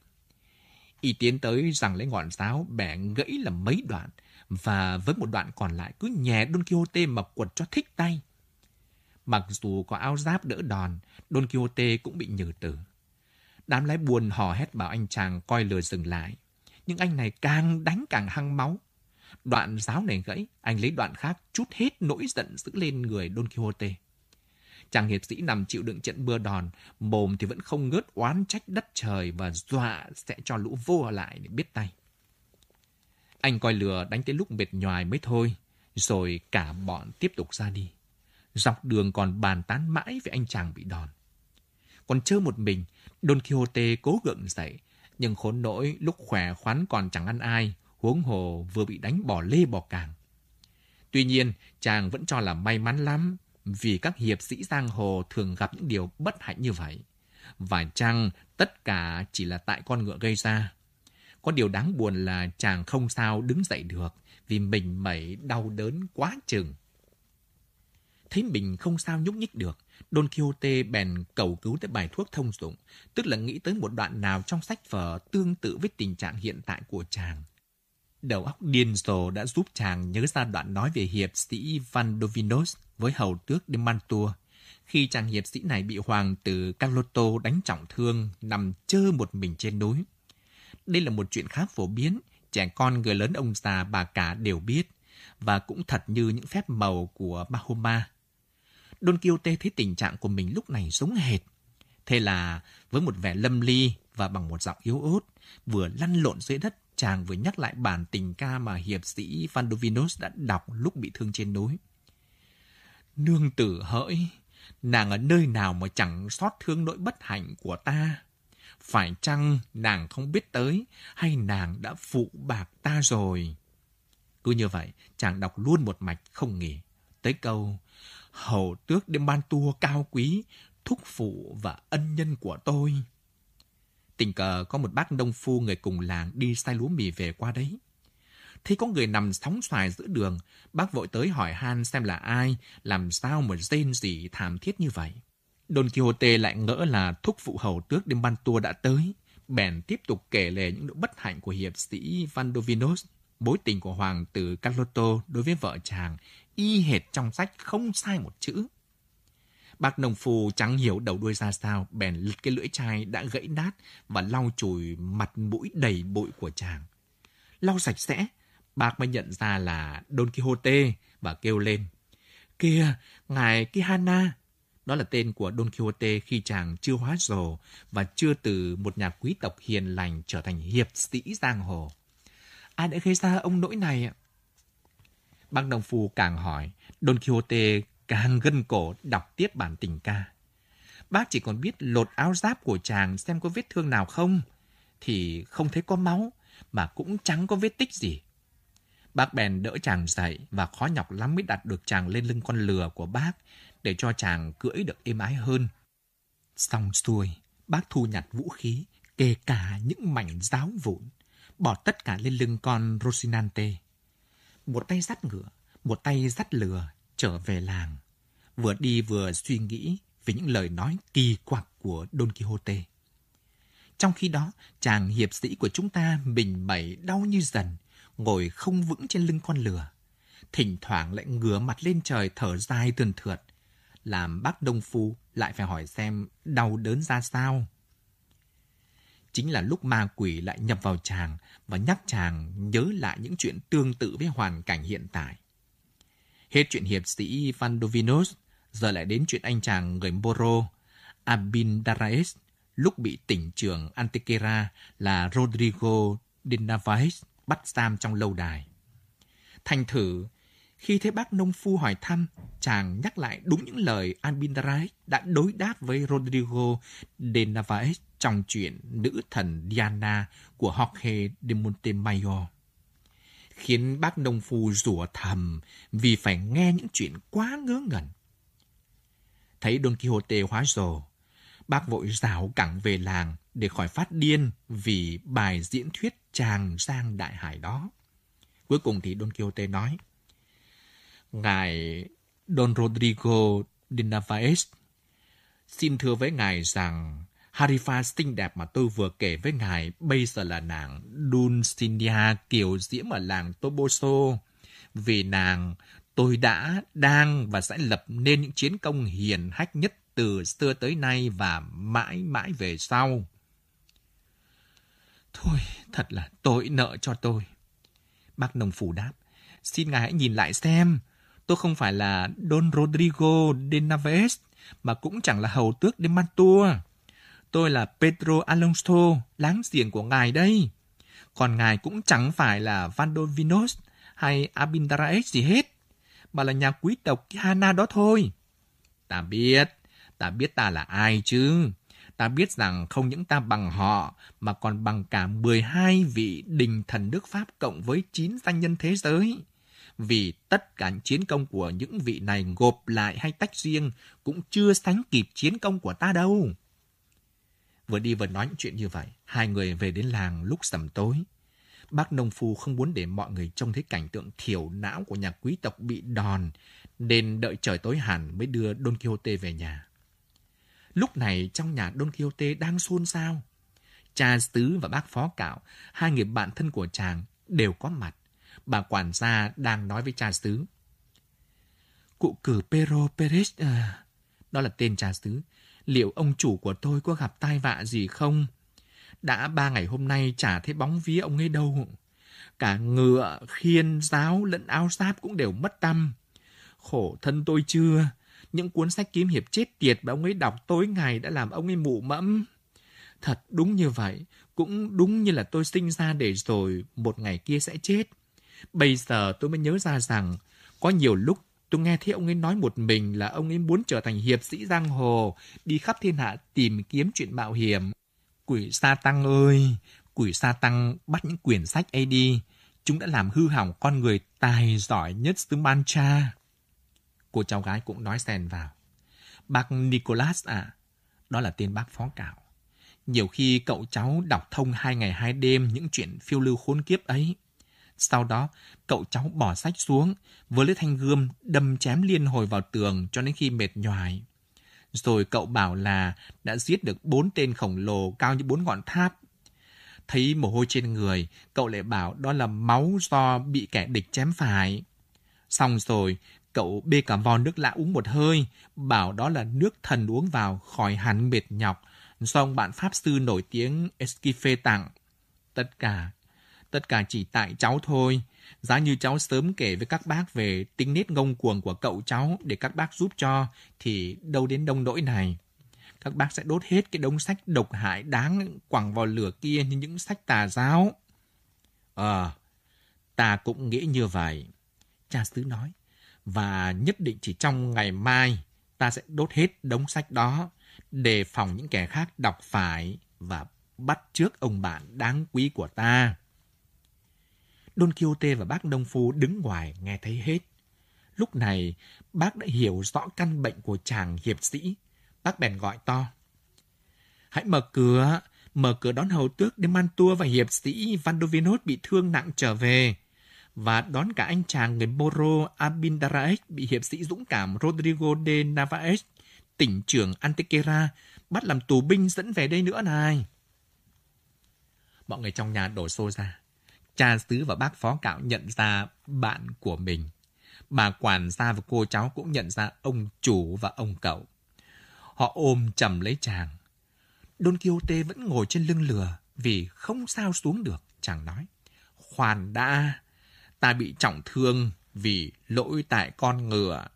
Speaker 1: Y tiến tới rằng lấy ngọn giáo bẻ gãy làm mấy đoạn và với một đoạn còn lại cứ nhè Don Quixote mà quật cho thích tay. Mặc dù có áo giáp đỡ đòn, Don Quixote cũng bị nhử tử. Đám lái buồn hò hét bảo anh chàng coi lừa dừng lại. Nhưng anh này càng đánh càng hăng máu. Đoạn giáo này gãy, anh lấy đoạn khác chút hết nỗi giận giữ lên người Don Quixote. Chàng hiệp sĩ nằm chịu đựng trận mưa đòn, mồm thì vẫn không ngớt oán trách đất trời và dọa sẽ cho lũ vô lại để biết tay. Anh coi lừa đánh tới lúc mệt nhoài mới thôi, rồi cả bọn tiếp tục ra đi. Dọc đường còn bàn tán mãi về anh chàng bị đòn. Còn chơi một mình, Don Quixote cố gượng dậy, nhưng khốn nỗi lúc khỏe khoắn còn chẳng ăn ai, huống hồ vừa bị đánh bỏ lê bỏ càng. Tuy nhiên, chàng vẫn cho là may mắn lắm, vì các hiệp sĩ giang hồ thường gặp những điều bất hạnh như vậy. Và chăng tất cả chỉ là tại con ngựa gây ra. Có điều đáng buồn là chàng không sao đứng dậy được, vì mình mẩy đau đớn quá chừng. Thấy mình không sao nhúc nhích được, Don Quixote bèn cầu cứu tới bài thuốc thông dụng, tức là nghĩ tới một đoạn nào trong sách vở tương tự với tình trạng hiện tại của chàng. Đầu óc điên rồ đã giúp chàng nhớ ra đoạn nói về hiệp sĩ Vandovinos với hầu tước de Mantua, khi chàng hiệp sĩ này bị hoàng tử Carlotto đánh trọng thương, nằm chơ một mình trên núi. Đây là một chuyện khá phổ biến, trẻ con người lớn ông già bà cả đều biết, và cũng thật như những phép màu của Mahoma Don Quixote thấy tình trạng của mình lúc này giống hệt. Thế là với một vẻ lâm ly và bằng một giọng yếu ớt, vừa lăn lộn dưới đất, chàng vừa nhắc lại bản tình ca mà hiệp sĩ Vandovinos đã đọc lúc bị thương trên núi. Nương tử hỡi, nàng ở nơi nào mà chẳng xót thương nỗi bất hạnh của ta? Phải chăng nàng không biết tới hay nàng đã phụ bạc ta rồi? Cứ như vậy, chàng đọc luôn một mạch không nghỉ. Tới câu, hầu tước đêm ban tua cao quý, thúc phụ và ân nhân của tôi. Tình cờ có một bác nông phu người cùng làng đi sai lúa mì về qua đấy. Thấy có người nằm sóng xoài giữa đường, bác vội tới hỏi han xem là ai, làm sao mà rên gì thảm thiết như vậy. Don Quixote lại ngỡ là thúc phụ hầu tước đêm ban tua đã tới, bèn tiếp tục kể lể những nỗi bất hạnh của hiệp sĩ Vandovinos, bối tình của hoàng tử Carlotto đối với vợ chàng y hệt trong sách không sai một chữ. Bác nông phu chẳng hiểu đầu đuôi ra sao, bèn lật cái lưỡi chai đã gãy nát và lau chùi mặt mũi đầy bụi của chàng. Lau sạch sẽ, bác mới nhận ra là Don Quixote và kêu lên. Kìa, ngài Kihana, Đó là tên của Don Quixote khi chàng chưa hóa rồ và chưa từ một nhà quý tộc hiền lành trở thành hiệp sĩ giang hồ. Ai đã gây ra ông nỗi này ạ? Bác đồng phu càng hỏi, Don Quixote càng gân cổ đọc tiếp bản tình ca. Bác chỉ còn biết lột áo giáp của chàng xem có vết thương nào không, thì không thấy có máu, mà cũng chẳng có vết tích gì. Bác bèn đỡ chàng dậy và khó nhọc lắm mới đặt được chàng lên lưng con lừa của bác để cho chàng cưỡi được êm ái hơn. Xong xuôi, bác thu nhặt vũ khí, kể cả những mảnh giáo vụn, bỏ tất cả lên lưng con Rosinante. Một tay dắt ngựa, một tay dắt lừa, trở về làng. Vừa đi vừa suy nghĩ về những lời nói kỳ quặc của Don Quixote. Trong khi đó, chàng hiệp sĩ của chúng ta mình bảy đau như dần, ngồi không vững trên lưng con lừa. Thỉnh thoảng lại ngửa mặt lên trời thở dài tườn thượt, làm bác Đông Phu lại phải hỏi xem đau đớn ra sao. Chính là lúc ma quỷ lại nhập vào chàng và nhắc chàng nhớ lại những chuyện tương tự với hoàn cảnh hiện tại. Hết chuyện hiệp sĩ Vandovinos, giờ lại đến chuyện anh chàng người Moro, Abindaraes, lúc bị tỉnh trưởng Antequera là Rodrigo de Narvaez bắt giam trong lâu đài. Thành thử, khi thấy bác nông phu hỏi thăm, chàng nhắc lại đúng những lời Albindaray đã đối đáp với Rodrigo de Narvaez trong chuyện nữ thần Diana của Jorge de Montemayor. Khiến bác nông phu rủa thầm vì phải nghe những chuyện quá ngớ ngẩn. Thấy Don Quixote hóa rồ, bác vội rảo cẳng về làng để khỏi phát điên vì bài diễn thuyết tràng giang đại hải đó. Cuối cùng thì Don Quixote nói, Ngài Don Rodrigo de Narvaez xin thưa với ngài rằng Harifa xinh đẹp mà tôi vừa kể với ngài bây giờ là nàng Dulcinea kiều diễm ở làng Toboso. Vì nàng, tôi đã, đang và sẽ lập nên những chiến công hiền hách nhất từ xưa tới nay và mãi mãi về sau. Thôi, thật là tội nợ cho tôi. Bác nông phủ đáp, xin ngài hãy nhìn lại xem, tôi không phải là Don Rodrigo de Naves, mà cũng chẳng là hầu tước de Mantua. Tôi là Pedro Alonso, láng giềng của ngài đây. Còn ngài cũng chẳng phải là Vandovinos hay Abindaraes gì hết, mà là nhà quý tộc Hana đó thôi. Ta biết, ta biết ta là ai chứ. Ta biết rằng không những ta bằng họ, mà còn bằng cả 12 vị đình thần nước Pháp cộng với 9 danh nhân thế giới. Vì tất cả chiến công của những vị này gộp lại hay tách riêng cũng chưa sánh kịp chiến công của ta đâu. Vừa đi vừa nói những chuyện như vậy, hai người về đến làng lúc sầm tối. Bác nông phu không muốn để mọi người trông thấy cảnh tượng thiểu não của nhà quý tộc bị đòn, nên đợi trời tối hẳn mới đưa Don Quixote về nhà. Lúc này trong nhà Don Quixote đang xôn xao. Cha Tứ và bác Phó Cạo, hai người bạn thân của chàng, đều có mặt. Bà quản gia đang nói với cha Tứ. Cụ cử Pero Perez, à, đó là tên cha Tứ. Liệu ông chủ của tôi có gặp tai vạ gì không? Đã ba ngày hôm nay chả thấy bóng vía ông ấy đâu. Cả ngựa, khiên, giáo lẫn áo giáp cũng đều mất tâm. Khổ thân tôi chưa? Những cuốn sách kiếm hiệp chết tiệt mà ông ấy đọc tối ngày đã làm ông ấy mụ mẫm. Thật đúng như vậy, cũng đúng như là tôi sinh ra để rồi một ngày kia sẽ chết. Bây giờ tôi mới nhớ ra rằng, có nhiều lúc tôi nghe thấy ông ấy nói một mình là ông ấy muốn trở thành hiệp sĩ giang hồ, đi khắp thiên hạ tìm kiếm chuyện mạo hiểm. Quỷ sa tăng ơi, quỷ sa tăng bắt những quyển sách ấy đi. Chúng đã làm hư hỏng con người tài giỏi nhất xứ Mancha. Cô cháu gái cũng nói xen vào. Bác Nicholas à, đó là tên bác phó cạo. Nhiều khi cậu cháu đọc thông hai ngày hai đêm những chuyện phiêu lưu khốn kiếp ấy. Sau đó, cậu cháu bỏ sách xuống, với lấy thanh gươm đâm chém liên hồi vào tường cho đến khi mệt nhoài. Rồi cậu bảo là đã giết được bốn tên khổng lồ cao như bốn ngọn tháp. Thấy mồ hôi trên người, cậu lại bảo đó là máu do bị kẻ địch chém phải. Xong rồi, Cậu bê cả vò nước lạ uống một hơi, bảo đó là nước thần uống vào khỏi hẳn mệt nhọc, do ông bạn Pháp sư nổi tiếng Esquife tặng. Tất cả, Tất cả chỉ tại cháu thôi. Giá như cháu sớm kể với các bác về tính nết ngông cuồng của cậu cháu để các bác giúp cho, thì đâu đến đông nỗi này. Các bác sẽ đốt hết cái đống sách độc hại đáng quẳng vào lửa kia như những sách tà giáo. Ờ, ta cũng nghĩ như vậy. Cha xứ nói. Và nhất định chỉ trong ngày mai ta sẽ đốt hết đống sách đó đề phòng những kẻ khác đọc phải và bắt trước ông bạn đáng quý của ta. Don Quixote và bác Đông Phu đứng ngoài nghe thấy hết. Lúc này, bác đã hiểu rõ căn bệnh của chàng hiệp sĩ. Bác bèn gọi to. Hãy mở cửa, mở cửa đón hầu tước để Mantua và hiệp sĩ Vandovinos bị thương nặng trở về. Và đón cả anh chàng người Moro Abindaraes bị hiệp sĩ dũng cảm Rodrigo de Navaes, tỉnh trưởng Antequera, bắt làm tù binh dẫn về đây nữa này. Mọi người trong nhà đổ xô ra cha xứ và bác phó cạo nhận ra bạn của mình. Bà quản gia và cô cháu cũng nhận ra ông chủ và ông cậu. Họ ôm chầm lấy chàng. Don Quixote vẫn ngồi trên lưng lừa vì không sao xuống được, chàng nói. Khoan đã, ta bị trọng thương vì lỗi tại con ngựa.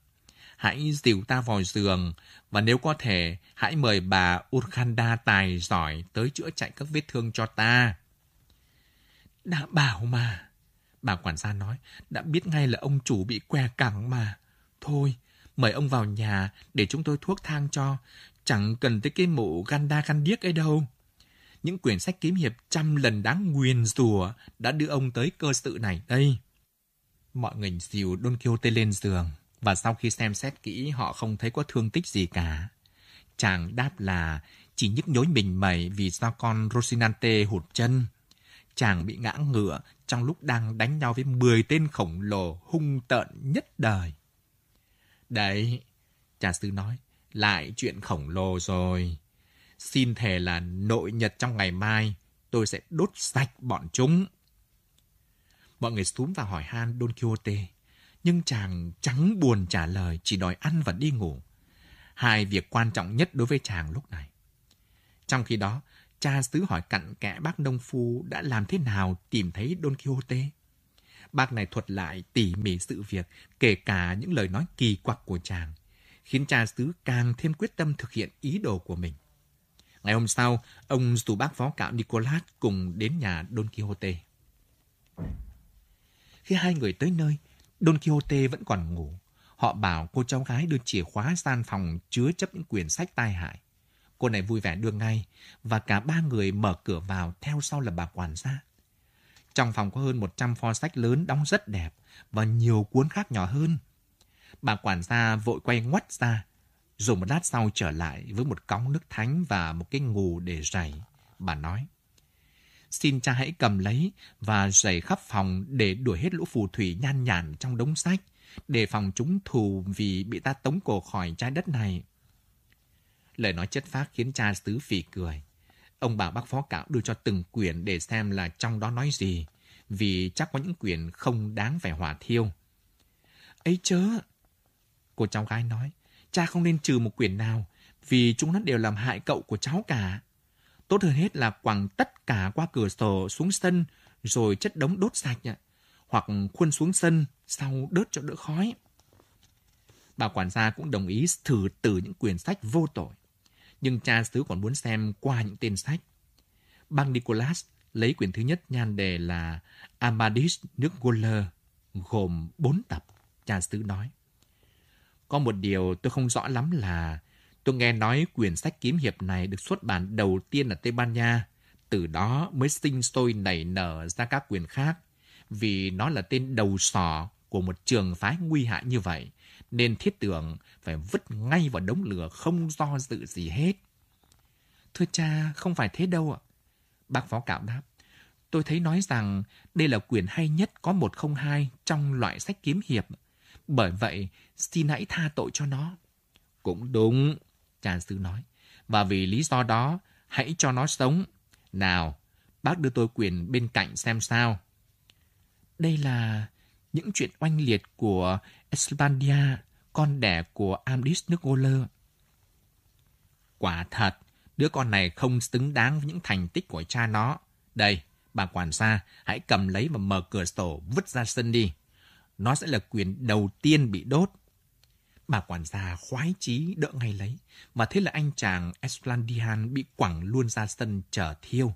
Speaker 1: Hãy dìu ta vào giường và nếu có thể, hãy mời bà Urkhanda tài giỏi tới chữa chạy các vết thương cho ta. Đã bảo mà. Bà quản gia nói, đã biết ngay là ông chủ bị què cẳng mà. Thôi, mời ông vào nhà để chúng tôi thuốc thang cho. Chẳng cần tới cái mụ ganda gan điếc ấy đâu. Những quyển sách kiếm hiệp trăm lần đáng nguyền rủa đã đưa ông tới cơ sự này đây. Mọi người dìu Don Quixote lên giường và sau khi xem xét kỹ họ không thấy có thương tích gì cả. Chàng đáp là chỉ nhức nhối mình mẩy vì do con Rosinante hụt chân chàng bị ngã ngựa trong lúc đang đánh nhau với 10 tên khổng lồ hung tợn nhất đời. Đấy, cha sư nói, lại chuyện khổng lồ rồi. Xin thề là nội nhật trong ngày mai, tôi sẽ đốt sạch bọn chúng. Mọi người xuống vào hỏi han Don Quixote, nhưng chàng trắng buồn trả lời, chỉ đòi ăn và đi ngủ. Hai việc quan trọng nhất đối với chàng lúc này. Trong khi đó, cha xứ hỏi cặn kẽ bác nông phu đã làm thế nào tìm thấy Don Quixote. Bác này thuật lại tỉ mỉ sự việc, kể cả những lời nói kỳ quặc của chàng, khiến cha xứ càng thêm quyết tâm thực hiện ý đồ của mình. Ngày hôm sau, ông dù bác phó cạo Nicolas cùng đến nhà Don Quixote. Khi hai người tới nơi, Don Quixote vẫn còn ngủ. Họ bảo cô cháu gái đưa chìa khóa gian phòng chứa chấp những quyển sách tai hại. Cô này vui vẻ đưa ngay và cả ba người mở cửa vào theo sau là bà quản gia. Trong phòng có hơn 100 pho sách lớn đóng rất đẹp và nhiều cuốn khác nhỏ hơn. Bà quản gia vội quay ngoắt ra, rồi một lát sau trở lại với một cống nước thánh và một cái ngù để rảy. Bà nói, xin cha hãy cầm lấy và rảy khắp phòng để đuổi hết lũ phù thủy nhan nhản trong đống sách, để phòng chúng thù vì bị ta tống cổ khỏi trái đất này. Lời nói chất phác khiến cha xứ phì cười. Ông bảo bác phó cạo đưa cho từng quyển để xem là trong đó nói gì, vì chắc có những quyển không đáng phải hỏa thiêu. ấy chớ! Cô cháu gái nói, cha không nên trừ một quyển nào, vì chúng nó đều làm hại cậu của cháu cả. Tốt hơn hết là quẳng tất cả qua cửa sổ xuống sân, rồi chất đống đốt sạch, hoặc khuôn xuống sân, sau đớt cho đỡ khói. Bà quản gia cũng đồng ý thử từ những quyển sách vô tội nhưng cha xứ còn muốn xem qua những tên sách. Bang Nicholas lấy quyển thứ nhất nhan đề là Amadis nước Goller, gồm bốn tập, cha xứ nói. Có một điều tôi không rõ lắm là tôi nghe nói quyển sách kiếm hiệp này được xuất bản đầu tiên ở Tây Ban Nha, từ đó mới sinh sôi nảy nở ra các quyển khác, vì nó là tên đầu sỏ của một trường phái nguy hại như vậy nên thiết tưởng phải vứt ngay vào đống lửa không do dự gì hết. Thưa cha, không phải thế đâu ạ. Bác phó cạo đáp. Tôi thấy nói rằng đây là quyển hay nhất có 102 trong loại sách kiếm hiệp. Bởi vậy, xin hãy tha tội cho nó. Cũng đúng, cha sư nói. Và vì lý do đó, hãy cho nó sống. Nào, bác đưa tôi quyển bên cạnh xem sao. Đây là những chuyện oanh liệt của Espandia, con đẻ của Amdis nước Goler. Quả thật, đứa con này không xứng đáng với những thành tích của cha nó. Đây, bà quản gia, hãy cầm lấy và mở cửa sổ vứt ra sân đi. Nó sẽ là quyền đầu tiên bị đốt. Bà quản gia khoái chí đỡ ngay lấy, và thế là anh chàng Esplandian bị quẳng luôn ra sân chờ thiêu.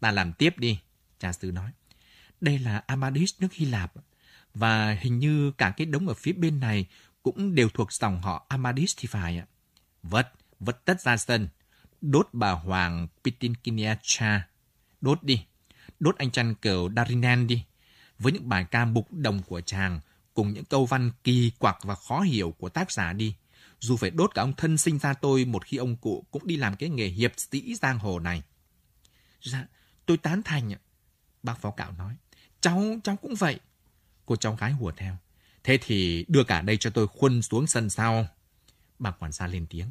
Speaker 1: Ta làm tiếp đi, cha xứ nói. Đây là Amadis nước Hy Lạp, và hình như cả cái đống ở phía bên này cũng đều thuộc dòng họ Amadis thì phải ạ. vật vật tất ra sân. Đốt bà Hoàng Pitinkiniacha. Đốt đi. Đốt anh chăn cừu Darinan đi. Với những bài ca mục đồng của chàng, cùng những câu văn kỳ quặc và khó hiểu của tác giả đi. Dù phải đốt cả ông thân sinh ra tôi một khi ông cụ cũng đi làm cái nghề hiệp sĩ giang hồ này. Dạ, tôi tán thành ạ. Bác phó cạo nói. Cháu, cháu cũng vậy. Cô cháu gái hùa theo. Thế thì đưa cả đây cho tôi khuân xuống sân sau. Bà quản gia lên tiếng.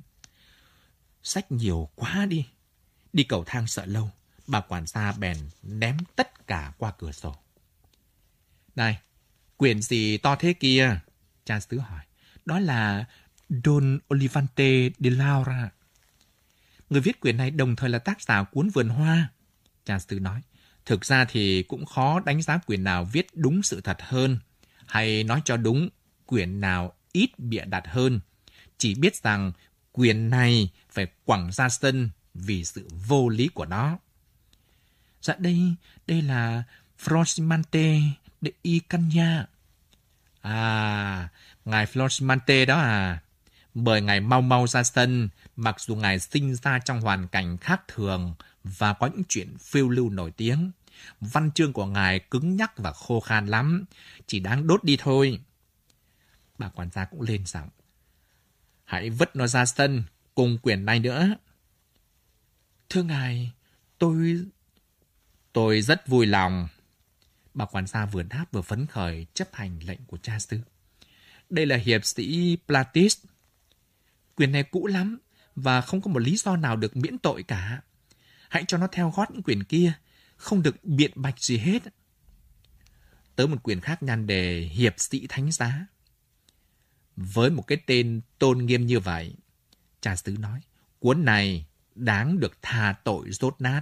Speaker 1: Sách nhiều quá đi. Đi cầu thang sợ lâu. Bà quản gia bèn ném tất cả qua cửa sổ. Này, quyển gì to thế kia? Cha xứ hỏi. Đó là Don Olivante de Laura. Người viết quyển này đồng thời là tác giả cuốn Vườn Hoa. Cha xứ nói. Thực ra thì cũng khó đánh giá quyển nào viết đúng sự thật hơn, hay nói cho đúng, quyển nào ít bịa đặt hơn. Chỉ biết rằng quyển này phải quẳng ra sân vì sự vô lý của nó. Dạ đây, đây là Frosimante de Icania. À, ngài Flosimante đó à. Bởi ngài mau mau ra sân, mặc dù ngài sinh ra trong hoàn cảnh khác thường và có những chuyện phiêu lưu nổi tiếng. Văn chương của ngài cứng nhắc và khô khan lắm, chỉ đáng đốt đi thôi. Bà quản gia cũng lên giọng. Hãy vứt nó ra sân, cùng quyển này nữa. Thưa ngài, tôi... Tôi rất vui lòng. Bà quản gia vừa đáp vừa phấn khởi chấp hành lệnh của cha sư Đây là hiệp sĩ Platis. Quyền này cũ lắm và không có một lý do nào được miễn tội cả. Hãy cho nó theo gót những quyển kia, không được biện bạch gì hết. Tới một quyển khác nhan đề hiệp sĩ thánh giá. Với một cái tên tôn nghiêm như vậy, cha xứ nói, cuốn này đáng được tha tội rốt nát.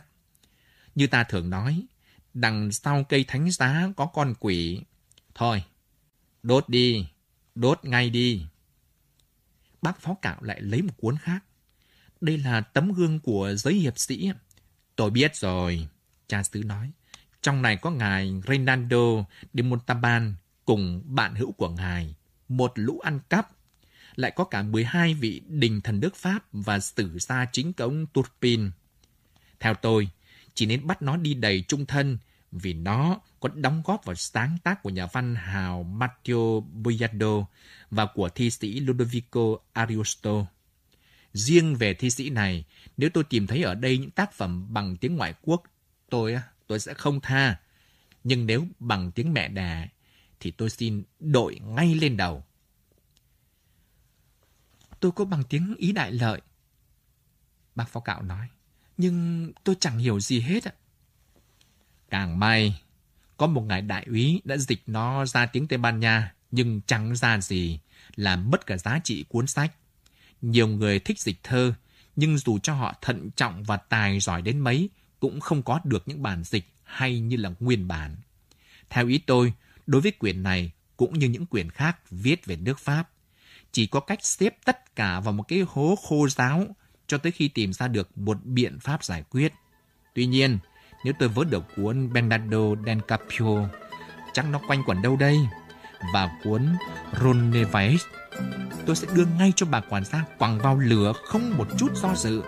Speaker 1: Như ta thường nói, đằng sau cây thánh giá có con quỷ. Thôi, đốt đi, đốt ngay đi. Bác phó cạo lại lấy một cuốn khác. Đây là tấm gương của giới hiệp sĩ. Tôi biết rồi, cha xứ nói. Trong này có ngài Reynaldo de Montalban cùng bạn hữu của ngài, một lũ ăn cắp. Lại có cả 12 vị đình thần nước Pháp và sử gia chính cống Turpin. Theo tôi, chỉ nên bắt nó đi đầy trung thân vì nó có đóng góp vào sáng tác của nhà văn hào Matteo Boiardo và của thi sĩ Ludovico Ariosto. Riêng về thi sĩ này, nếu tôi tìm thấy ở đây những tác phẩm bằng tiếng ngoại quốc, tôi tôi sẽ không tha. Nhưng nếu bằng tiếng mẹ đẻ, thì tôi xin đội ngay lên đầu. Tôi có bằng tiếng Ý Đại Lợi. Bác phó cạo nói. Nhưng tôi chẳng hiểu gì hết ạ. Càng may, có một ngài đại úy đã dịch nó ra tiếng Tây Ban Nha, nhưng chẳng ra gì, làm mất cả giá trị cuốn sách. Nhiều người thích dịch thơ, nhưng dù cho họ thận trọng và tài giỏi đến mấy, cũng không có được những bản dịch hay như là nguyên bản. Theo ý tôi, đối với quyển này cũng như những quyển khác viết về nước Pháp, chỉ có cách xếp tất cả vào một cái hố khô giáo cho tới khi tìm ra được một biện pháp giải quyết. Tuy nhiên, nếu tôi vớt được cuốn Bernardo del Capio, chắc nó quanh quẩn đâu đây? Và cuốn Ronevaes, tôi sẽ đưa ngay cho bà quản gia quẳng vào lửa không một chút do dự.